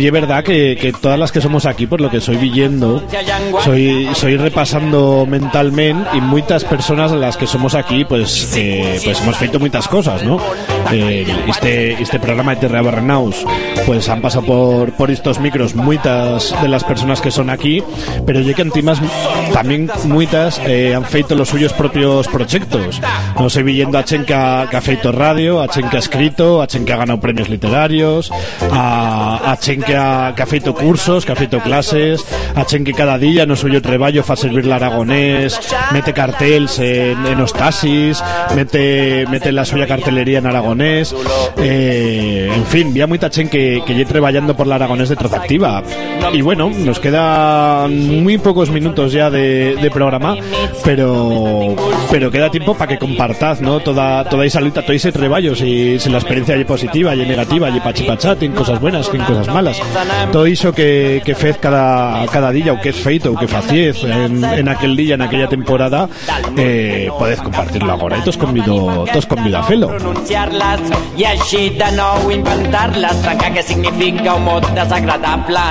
y es verdad que, que todas las que somos aquí, por lo que soy viendo, soy, soy repasando mentalmente y muchas personas las que somos aquí, pues, eh, pues hemos feito muchas cosas, ¿no? Eh, este, este programa de Tierra de Barrenaus, pues han pasado por, por estos micros muchas de las personas que son aquí, pero yo que también muchas eh, han feito los suyos propios proyectos. No sé, viendo a Chen que ha, feito radio, a Chen que ha escrito, a Chen que ha ganado premios literarios, a, a Chen que ha, feito cursos, que ha feito clases, a Chen que cada día no suyo treballo fa servir la aragonés, mete cartels en, en Ostasis, mete, mete la suya cartelería en aragonés, eh, en fin, vi a mucha Chen que, que lle trabajando por la aragonés de Trozactiva. Y bueno, nos quedan muy pocos minutos ya de, de programa, pero pero queda tiempo para que compartad, ¿no? Toda, toda esa lucha, todo ese treballo, si, si la experiencia es positiva, y negativa, y pachipachá, tiene cosas buenas, tiene cosas malas. Todo eso que, que fez cada, cada día, o que es feito, o que faciez en, en aquel día, en aquella temporada, eh, podés compartirlo ahora. Y todos convido, todos convido a felo. Pronunciar-les i així de nou inventar-les. Trencar què significa un mot desagradable.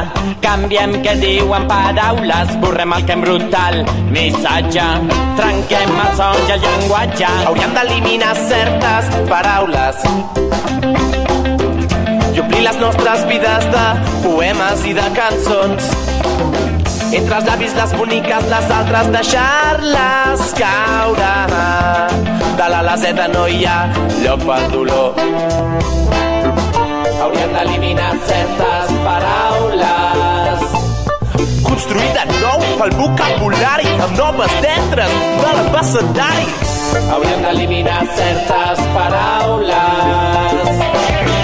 Canviem què diuen paraules. Borrem el que hem brutal. Missatge. Trenquem els sons i el llenguatge. Hauríem d'eliminar certes paraules. I omplir les nostres vides de poemes i de cançons. Entre els llavis les boniques, les altres deixar-les caure. De la laseta no hi ha lloc pel dolor. Hauríem d'eliminar certes paraules. Construir de nou el vocabulari amb noves lletres de l'abecedari. Hauríem d'eliminar certes paraules.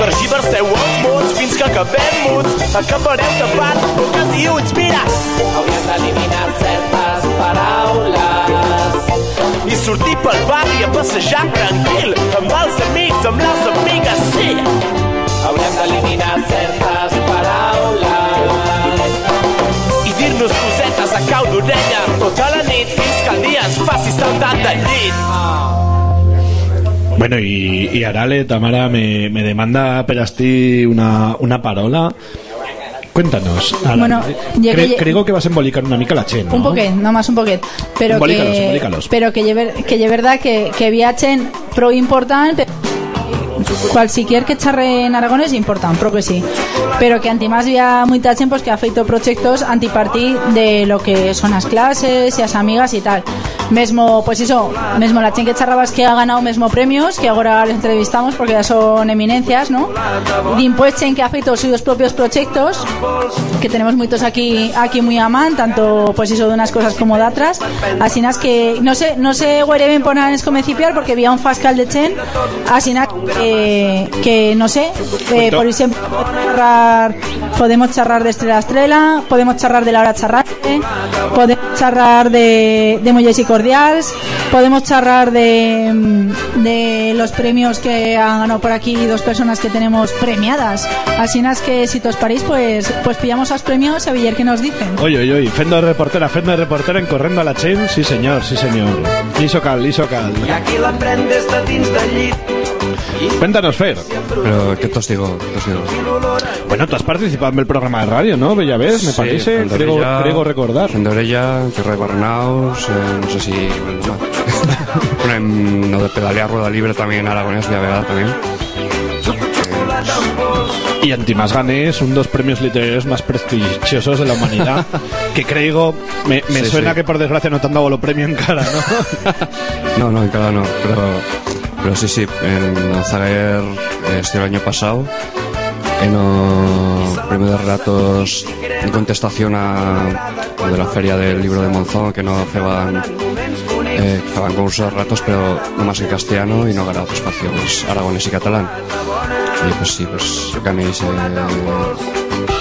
Tergiverseu els mots fins que acabem muts. Acabareu tapant boques i ulls, mira! Hauríem d'eliminar certes paraules. I sortir pel barri a passejar tranquil, amb els amics, amb les amigues, sí! Hauríem d'eliminar certes paraules. I dir-nos cosetes a cau d'orella tota la nit fins que el dia ens faci saltar del llit. Bueno, y, y Arale, Tamara, me, me demanda per asti una, una parola. Cuéntanos. Arale. Bueno, que Cre- creo que vas a embolicar una mica la Chen, ¿no? Un poquet, nomás un poquet. Pero Embolícalos, que, pero que que verdad que, que viachen pro importante cualquier que charre en Aragón es importante, pro que sí. Pero que antimás había mucha gente pues, que ha feito proyectos antipartí de lo que son las clases y las amigas y tal. Mesmo, pues eso, mesmo la chen que charrabas que ha ganado mesmo premios, que ahora les entrevistamos porque ya son eminencias, ¿no? Din pues chen que ha feito sus propios proyectos, que tenemos muchos aquí aquí muy a man, tanto pues eso de unas cosas como de otras. Así que no sé, no sé guaire bien poner en comecipiar porque había un fascal de Chen, así que, que no sé, eh, por ejemplo, charrar- podemos charrar de Estrella a Estrella, podemos charrar de la hora charrante, podemos charrar de, de Molles y Cordials, podemos charrar de, de los premios que han ganado por aquí dos personas que tenemos premiadas. Así es que si os parís, pues, pues pillamos los premios a ver qué nos dicen. Oye, oye, oye, fendo de reportera, fendo de reportera en correndo a la Chen, sí señor, sí señor. Liso cal, liso cal. I aquí de dins del llit. Cuéntanos, Fer. Pero, ¿qué te os digo? Bueno, tú has participado en el programa de radio, ¿no? Bella vez, me Sí, parece. Creo, creo recordar. Tierra de Barrenaus, eh, no sé si... bueno, en lo de pedalear rueda libre también en Aragonés, también. Y Antimas Ganes, un dos premios literarios más prestigiosos de la humanidad. que creo, me, me Sí, suena sí. que por desgracia no te han dado lo premio en cara, ¿no? No, no, en cada no, pero, pero sí, sí, en Alzaguer este el año pasado, en premio de relatos en contestación a de la feria del libro de Monzón, que no feban, eh, concursos de relatos, pero nomás en castellano y no ganaba otro espacio, pues aragonés y catalán. Y pues sí, pues gané ese,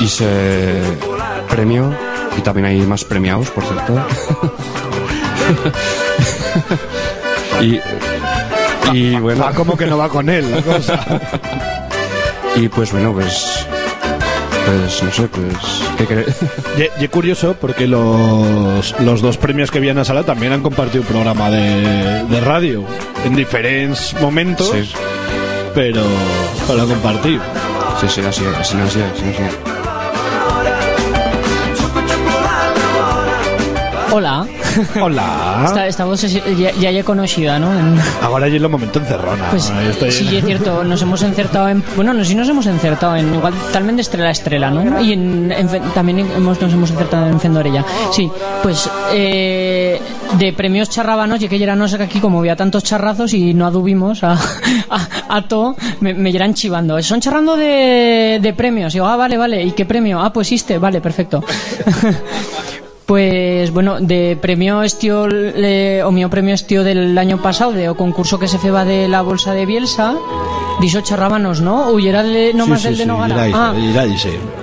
ese premio y también hay más premiados, por cierto. y, y bueno. Va como que no va con él la cosa. y pues bueno, pues. Pues no sé, pues. ¿Qué queréis? Y, y curioso porque los, los dos premios que vienen a sala también han compartido un programa de, de radio en diferentes momentos, Sí. pero lo han compartido. Sí, sí, así, así, así, así, así. Hola. Hola. Esta, esta voz es- ya, ya he conocida, ¿no? En- Ahora ya es lo momento encerrona. Pues estoy- sí, es cierto, nos hemos encertado en... Bueno, no, sí nos hemos encertado en igual talmente estrella a estrella, ¿no? Y en, también hemos, nos hemos encertado en Fendorella. Sí, pues eh, de premios charrabanos, y que ya no sé que aquí como había tantos charrazos y no adubimos a, a, a todo, me, me llegan chivando. Son charrando de, de premios. Y digo, ah, vale, vale. ¿Y qué premio? Ah, pues este, vale, perfecto. Pues bueno, de premio estío, le- o mío premio estío del año pasado, de o concurso que se feba de la bolsa de Bielsa, diso charrábanos, ¿no? Huyera de, no más del de Nogara. Ah,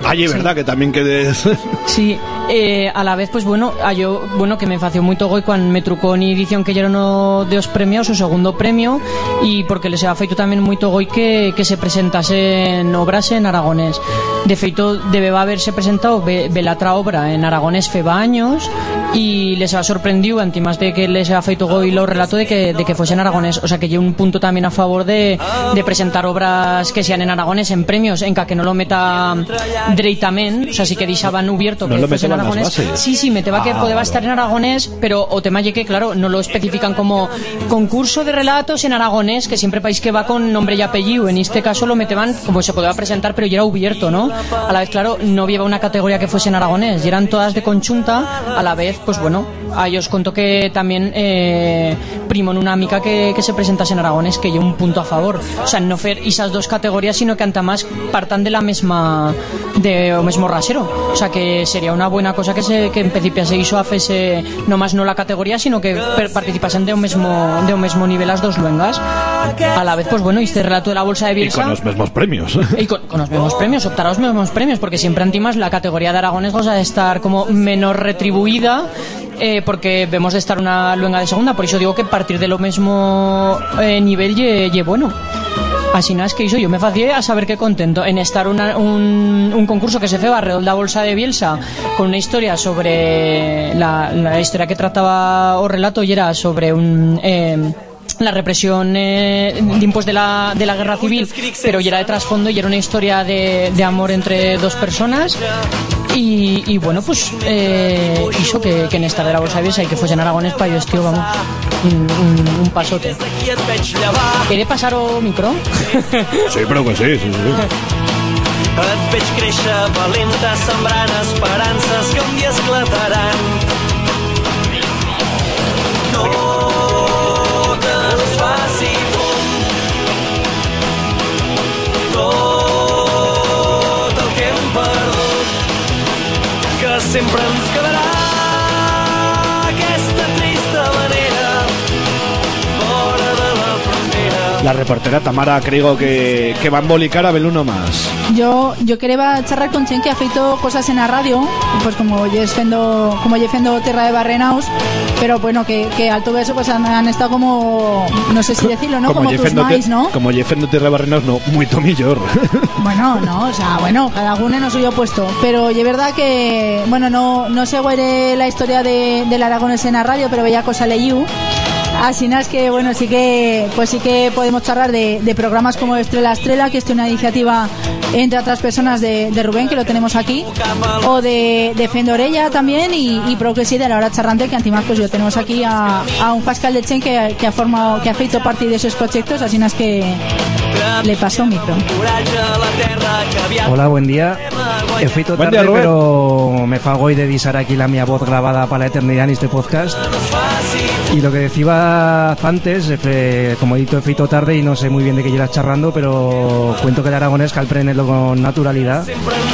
Ay, es verdad que también quedes. Sí, eh, a la vez, pues bueno, a yo, bueno, que me fació muy togo y cuando me trucó en edición que era uno de los premios, su segundo premio, y porque les ha feito también muy togo y que, que se presentasen obras en aragonés. De feito, debe haberse presentado la otra obra en aragonés feba años, y les ha sorprendido, antimás de que les ha feito go y lo relato de que, de que fuese en aragonés. O sea, que lleva un punto también a favor de, de presentar obras que sean en aragonés en premios, en que no lo meta directamente, o sea, sí que deixaban abierto No que aragonés. Sí, sí, me va que Ah, podía vale. estar en aragonés, pero o tema que, claro, no lo especifican como concurso de relatos en aragonés, que siempre país que va con nombre y apellido. En este caso lo meteban como se podía presentar, pero ya era abierto, ¿no? A la vez, claro, no había una categoría que fuese en aragonés, y eran todas de conjunta, a la vez, pues bueno, a ellos contó que también eh, primo en una mica que, que se presentase en aragonés, que lleva un punto a favor. O sea, no fer esas dos categorías, sino que anta más partan de la misma de o mismo rasero. O sea, que sería una buena cosa que se que en principio se hizo a fese no más no la categoría, sino que participasen de un mismo de un mismo nivel las dos luengas. A la vez, pues bueno, este relato de la bolsa de Y Bielsa con los mismos premios. y con, con los mismos premios, optar a los mismos premios, porque siempre antimas la categoría de Aragones goza de estar como menos retribuida, eh, porque vemos de estar una luenga de segunda, por eso digo que partir de lo mismo eh, nivel ye, ye bueno. Así nada, es que hizo yo me facié a saber qué contento. En estar una- un, un concurso que se feba la bolsa de Bielsa con una historia sobre la, la historia que trataba o relato y era sobre un eh, la represión eh, de la, de la guerra civil, pero ya era de trasfondo y era una historia de, de amor entre dos personas. Y, y bueno, pues eh, hizo que, que en esta de la bolsa de Bielsa y que fuese en Aragones para yo, tío, vamos, un, un, un pasote. ¿Quiere pasar o micro? Sí, però que sí, sí, sí. Et veig créixer valenta, sembrant esperances que un dia esclataran. Que La reportera Tamara creo que, que va a embolicar a Beluno más. Yo, yo quería charlar con Chen que ha feito cosas en la radio, pues como yo fendo, como yo fendo Terra de Barrenaus, pero bueno, que, que al todo eso pues han, han estado como, no sé si decirlo, ¿no? Como, tus Jefendo mais, Te- ¿no? Como Jefendo Tierra Barrenos, no, muy tomillor. Bueno, no, o sea, bueno, cada uno en lo suyo puesto. Pero es verdad que, bueno, no, no sé cuál es la historia de, del Aragones en la radio, pero veía cosa leíu. Así nada, es que, bueno, sí que, pues sí que podemos charlar de, de programas como Estrella Estrella, que es una iniciativa, entre otras personas, de, de Rubén, que lo tenemos aquí, o de, de Fendorella también, y, y pro que sí, de la hora charrante, que antimás, pues yo tenemos aquí a, a un Pascal de Chen que, que ha formado, que ha feito parte de esos proyectos, así es que, le paso micro. Hola, buen día. He feito tarde, día, pero me fago hoy de disar aquí la mía voz grabada para la eternidad en este podcast. Y lo que decía antes, eh, como he dicho, he feito tarde y no sé muy bien de qué llegas charrando, pero cuento que el aragonés cal prenderlo con naturalidad,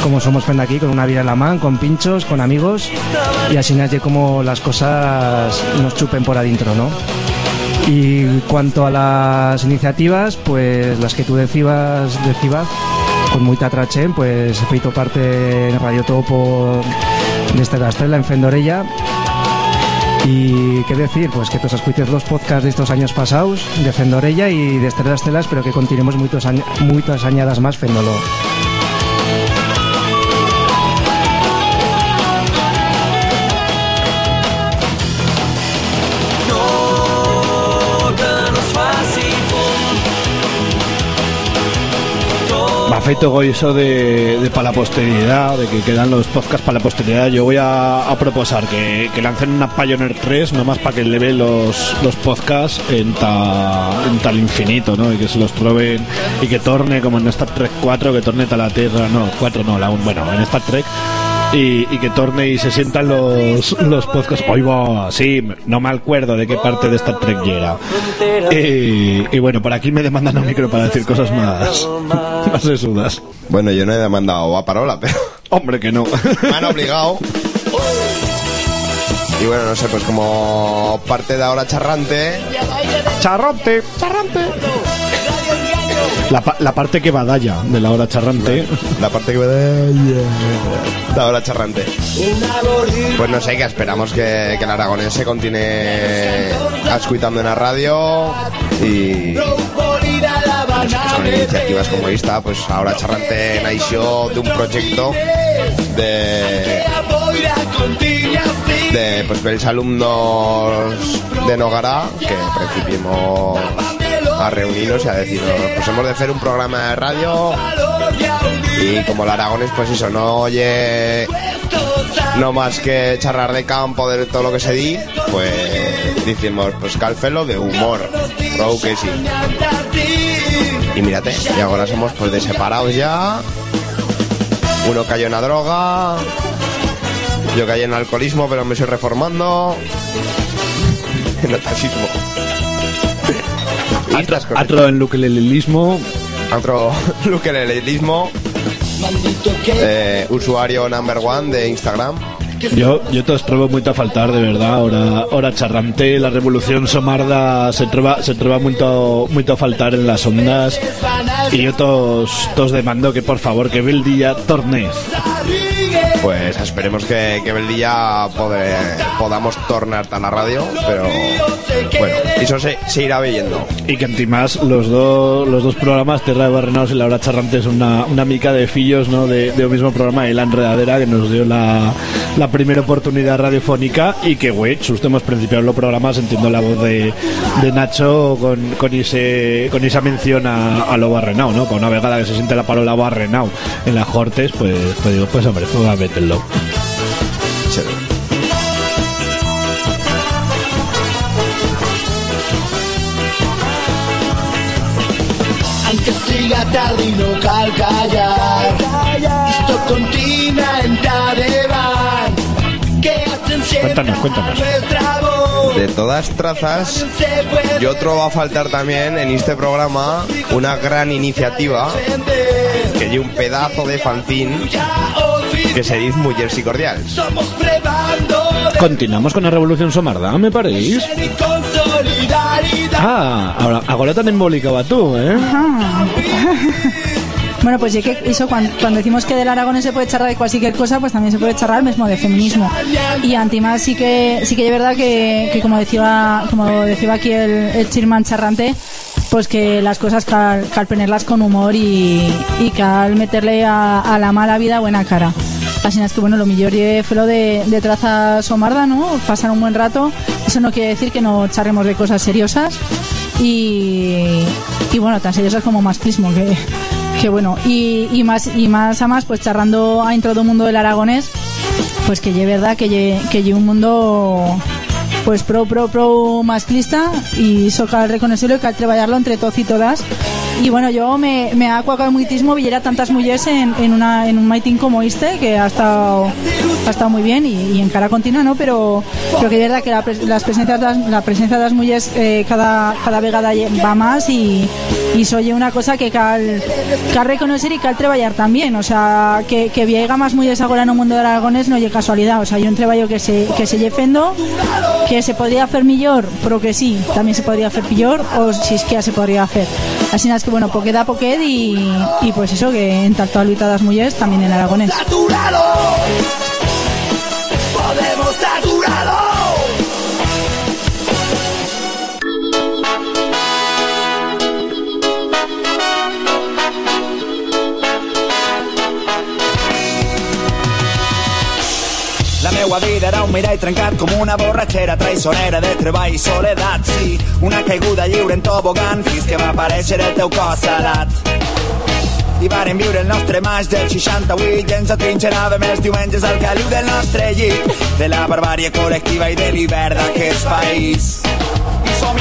como somos fenda aquí, con una vida en la mano, con pinchos, con amigos, y así nadie como las cosas nos chupen por adentro, ¿no? Y cuanto a las iniciativas, pues las que tú decías, decías con muy tatrachen, pues he feito parte en Radio Topo de esta Castella, en Fendorella. Y qué decir, pues que todos escuches los podcasts de estos años pasados, de Fendorella y de Estelas Telas, pero que continuemos muchas añadas más Fendolo. Afeito con eso de, de para la posteridad, de que quedan los podcasts para la posteridad. Yo voy a, a proposar que, lancen una Pioneer 3, nomás para que le ve los, los podcasts en, ta, en tal infinito, ¿no? Y que se los troben y que torne como en Star Trek 4, que torne tal la Tierra, no, 4 no, la un, bueno, en Star Trek. Y, y que torne y se sientan los, los podcasts. Hoy va, sí, no me acuerdo de qué parte de Star Trek ya era. Y, y bueno, por aquí me demandan un micro para decir cosas más, más sesudas. Bueno, yo no he demandado a parola, pero Hombre, que no. me han obligado. Y bueno, no sé, pues como parte de ahora charrante. Charrante. Charrante. La, la parte que badalla de la hora charrante. La parte que badalla. De ahora charrante. Pues no sé, que esperamos que, que el aragonés se continúe escuchando en la radio y pues, con iniciativas como esta, pues ahora charrante nació de un proyecto de de pues alumnos de Nogara que principimos a reunirnos y a decirnos pues hemos de hacer un programa de radio y como el Aragones pues eso no oye no más que charlar de campo de todo lo que se di pues decimos pues calfelo de humor creo que sí. Y mírate y ahora somos pues de separados ya. Uno cayó en la droga yo caí en alcoholismo pero me estoy reformando. En el taxismo Cosas. Otro en luquelelismo. Otro luquelelismo. Eh, usuario number one de Instagram. Yo, yo te os trobo muy a faltar, de verdad. Ahora, ahora charrante, la revolución somarda se trova, se trova mucho, mucho a faltar en las ondas. Y yo tos, tos demando que por favor que el día torne. Pues esperemos que, que el día pode- podamos tornar a la radio, pero bueno, eso se, se irá viendo. Y que antimás los dos los dos programas Terra de Barrenaos y La Hora Charrante es una, una mica de fillos ¿no? de, de un mismo programa y La Enredadera que nos dio la, la primera oportunidad radiofónica y que güey, justo hemos principiado los programas entiendo la voz de, de Nacho con, con ese con esa mención a, a lo barrenao, ¿no? Con una vegada que se siente la palabra barrenao en las Hortes, pues, pues digo, pues hombre, pues a meterlo. Hacen siempre Cuéntanos, cuéntanos. De todas trazas, y otro va a faltar también en este programa una gran iniciativa que hay un pedazo de fanzine que se dice Mujeres y Cordial. Continuamos con la revolución somarda, me solidaridad. Ah, ahora, ahora tan embólica tú, ¿eh? Bueno, pues ya que eso, cuando, decimos que del Aragones se puede charlar de cualquier cosa, pues también se puede charlar mismo de feminismo. Y Antimás sí que sí que es verdad que, como decía como decía aquí el, el Chirman charrante, pues que las cosas cal, cal con humor y, y cal meterle a, la mala vida buena cara. Así es que bueno, lo mejor fue lo de, de traza somarda, ¿no? Pasar un buen rato. Eso no quiere decir que no charremos de cosas seriosas y, y bueno, tan seriosas como masclismo, que, que bueno, y, más y más a más, pues charrando a intro del mundo del aragonés, pues que lle verdad que lle, que lle un mundo pues pro pro pro masclista y eso cal reconocerlo y cal trabajarlo entre todos y todas y bueno, yo me, me ha cuacado muitísimo villera tantas mujeres en, en, una, en un maitín como este, que ha estado, ha estado muy bien y, y en cara continua, ¿no? Pero, pero que es verdad que la, las presencias, las- la presencia de las mujeres eh, cada, cada vegada va más y, y soy una cosa que cal, cal reconocer y cal trabajar también, o sea, que, que viega más mujeres ahora en el mundo de Aragones no es casualidad, o sea, hay un trabajo que se, que se llefendo, que se podría hacer mejor, pero que sí, también se podría hacer peor o si es que ya se podría hacer. Así es que bueno, poquet a poquet y, y pues eso, que en tanto a mujeres también en aragonés. Vida era un mirall trencat com una borratxera traïsonera de treball i soledat, sí. Una caiguda lliure en tobogan fins que va aparèixer el teu cos salat. I vàrem viure el nostre maig del 68 i ens atrinxeràvem els diumenges al caliu del nostre llit de la barbàrie col·lectiva i de l'hivern d'aquest país.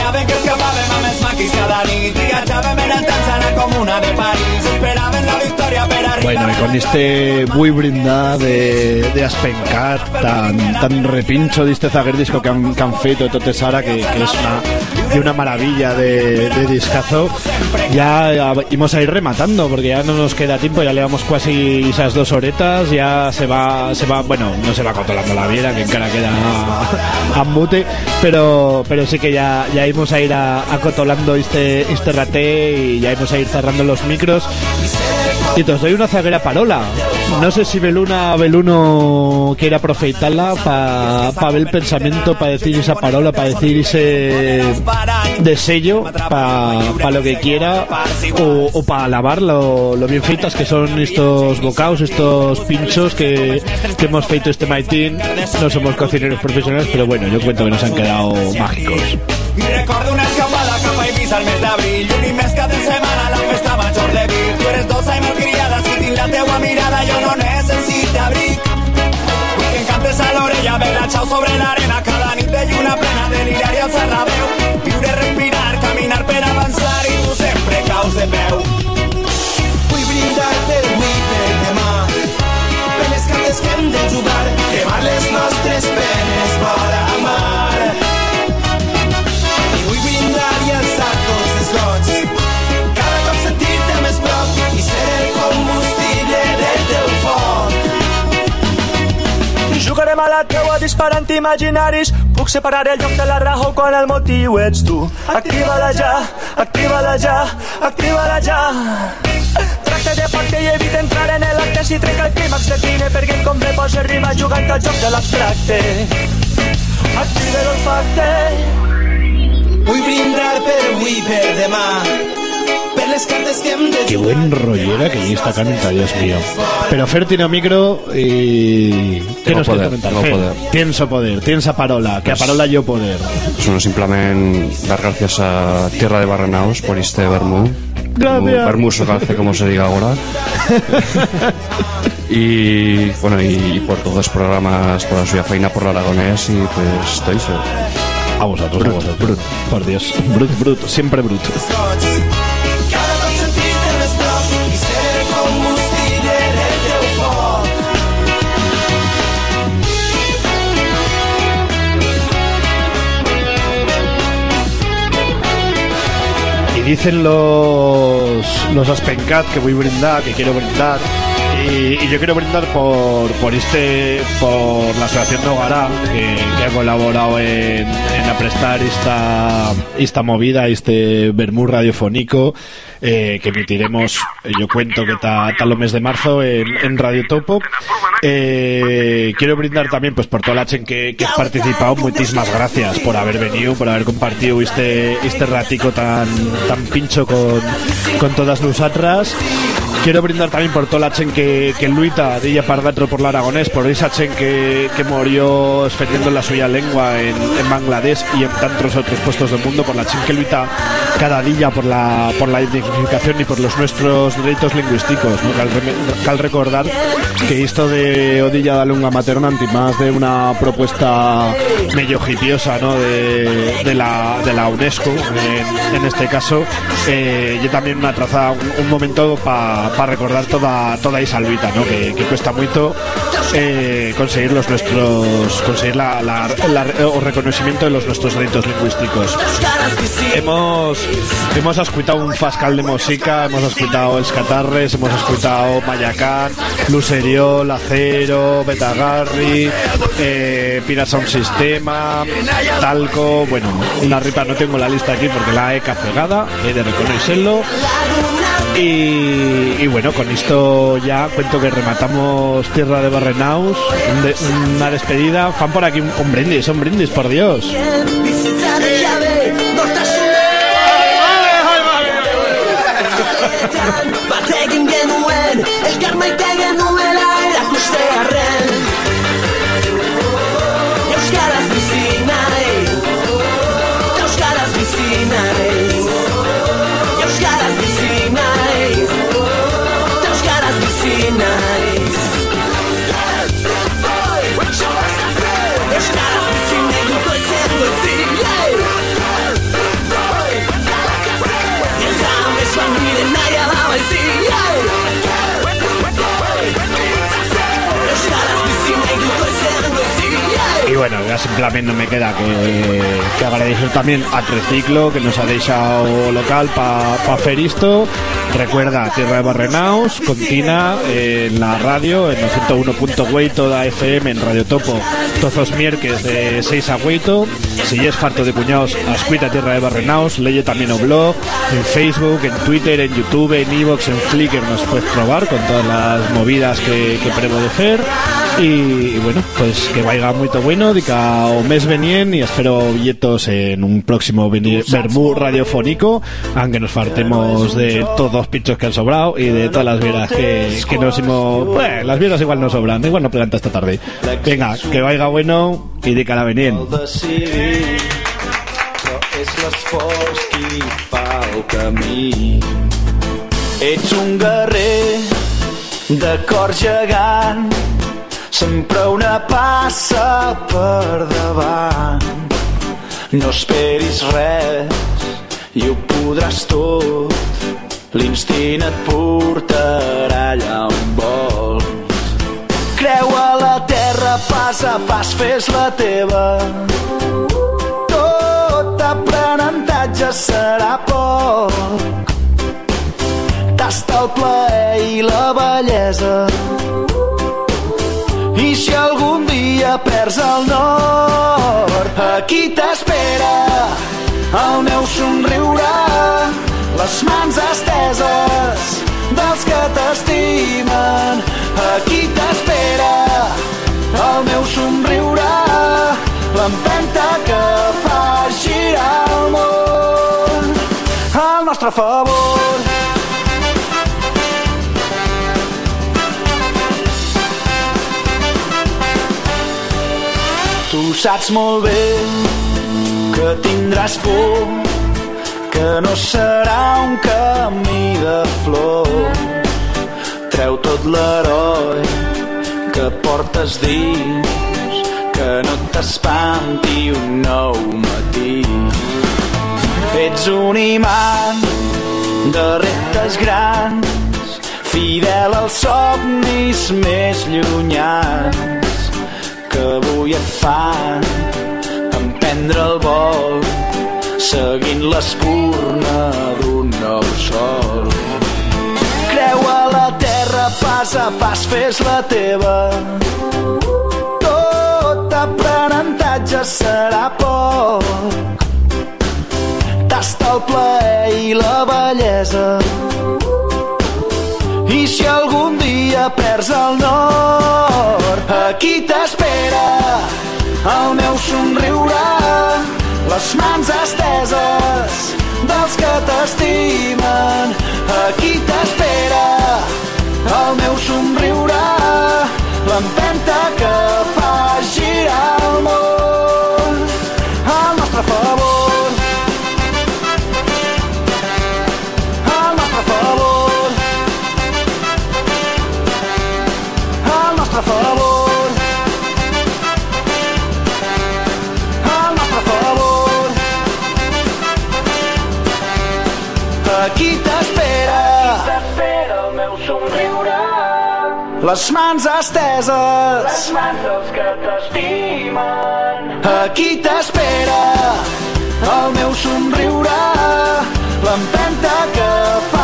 I somiàvem que escapàvem amb els maquis cada nit viatjàvem en el temps a la comuna de París. Esperàvem la victòria per arribar Bueno, y con este muy brindad de, de Aspencat, tan, tan repincho de este Zager disco que han, que han feito de Tote Sara, que, que es una, de una maravilla de, de discazo, ya, ya íbamos a ir rematando, porque ya no nos queda tiempo, ya llevamos casi esas dos horetas, ya se va, se va, bueno, no se va controlando la viera, que en cara queda a, a pero, pero sí que ya, ya íbamos a ir a, acotolando este, este rate y ya íbamos a ir cerrando los micros. Y te doy una zaguera parola. No sé si Beluna Beluno quiere aproveitarla para pa ver el pensamiento, para decir esa parola, para decir ese de sello, para lo que quiera, o, o para alabar lo, lo bien feitas que son estos bocaos, estos pinchos que, que hemos feito este maitín. No somos cocineros profesionales, pero bueno, yo cuento que nos han quedado mágicos. La teua mirada jo no necessito abric. Vull que em cantes a l'orella, bella xau sobre l'arena, cada nit de lluna plena, deliriar i alçar la veu. Viure, respirar, caminar per avançar i tu sempre caus de peu. Vull brindar-te avui per demà per que hem de jugar cremar les nostres penes vora Jugarem a la teua disparant imaginaris. Puc separar el lloc de la raó quan el motiu ets tu. Activa-la ja, activa-la ja, activa-la ja. Tracta de pacte i evita entrar en l'acte Si trenca el clímax decline perquè el convé posa rima jugant al joc de l'abstracte. Activa l'olfacte vull brindar per avui per demà Qué buen rollera que ya está canta, Dios mío. Pero Fer tiene micro y... ¿Qué nos poder, comentar? tengo Fer, poder. Tienso poder, tiensa parola, que a parola yo poder. Pues bueno, simplemente dar gracias a Tierra de Barrenaos por este vermú. Gracias. Vermuso calce, como se diga ahora. y bueno, y, y por todos los programas, por la suya feina, por la aragonés y pues estoy A vosotros, a vosotros. Por Dios, bruto, bruto, siempre bruto. Dicen los, los Aspencat que voy a brindar, que quiero brindar. Y, yo quiero brindar por, por este por la asociación Nogara que, que ha colaborado en, en aprestar esta, esta movida, este vermú radiofónico eh, que emitiremos, eh, yo cuento que está tal mes de marzo en, en Radio Topo. Eh, quiero brindar también pues por toda la chen que, que has participado. Muchísimas gracias por haber venido, por haber compartido este, este ratico tan, tan pincho con, con todas nosotras. Quiero brindar también por toda la chen que, que luita Dilla Pardatro por la Aragonés, por esa chen que, que murió defendiendo la suya lengua en, en Bangladesh y en tantos otros puestos del mundo, por la chen que luita cada día por la, por la identificación y por los nuestros derechos lingüísticos. ¿no? Cal, cal recordar que esto de Odilla da Lunga Materna, anti más de una propuesta medio hipiosa ¿no? de, de la, de la UNESCO, en, en este caso, eh, yo también una traza, un, un momento para recordar toda, toda esa luita, ¿no? que, cuesta mucho eh, conseguir los nuestros conseguir la, la- reconocimiento de los nuestros derechos lingüísticos. Hemos hemos escuchado un fascal de música, hemos escuchado Els Catarres, hemos escuchado Mayacán, Luseriol, Acero, Betagarri, eh, Pira Sound Sistema, Talco, bueno, una ripa, no tengo la lista aquí porque la he cafegada, he de reconocerlo. Y, y bueno, con esto ya cuento que rematamos Tierra de Barrenaus, una despedida. Fan por aquí un brindis, un brindis, por Dios. Simplemente no me queda que, que agradecer también a Treciclo que nos ha dejado local para hacer esto. Recuerda, Tierra de Barrenaus, Contina, en la radio, en el 101.8, toda FM, en Radio Topo, todos los miércoles de 6 a 8. Si es farto de cuñados, ascuita Tierra de Barrenaus, leye también o blog, en Facebook, en Twitter, en YouTube, en Evox, en Flickr, nos puedes probar con todas las movidas que, que premo de hacer. Y, y bueno, pues que vaya muy bueno, dica o mes venien y espero billetos en un próximo Bermú radiofónico, aunque nos fartemos de todos los pinchos que han sobrado y de todas las vieras que, que nos hemos... Pues las vieras igual no sobran, igual no planta esta tarde. Venga, que vaya bueno y dica la venien. decidir però és l'esforç qui fa el camí. Ets un guerrer de cor gegant sempre una passa per davant. No esperis res i ho podràs tot l'instint et portarà allà on vols. Creu pas a pas fes la teva. Tot aprenentatge serà poc. Tasta el plaer i la bellesa. I si algun dia perds el nord aquí t'espera el meu somriure les mans esteses dels que t'estimen. Aquí t'espera somriure l'empenta que fa girar el món al nostre favor Tu saps molt bé que tindràs por, que no serà un camí de flors. Treu tot l'heroi que portes dins, que no t'espanti un nou matí. Ets un imant de reptes grans, fidel als somnis més llunyans que avui et fan emprendre el vol seguint l'espurna d'un nou sol. Creu a la terra pas a pas, fes la teva l'aprenentatge serà poc. Tasta el plaer i la bellesa. I si algun dia perds el nord, aquí t'espera el meu somriure, les mans esteses dels que t'estimen. Aquí t'espera el meu somriure, l'empenta que fa les mans esteses. Les mans dels que t'estimen. Aquí t'espera el meu somriure, l'empenta que fa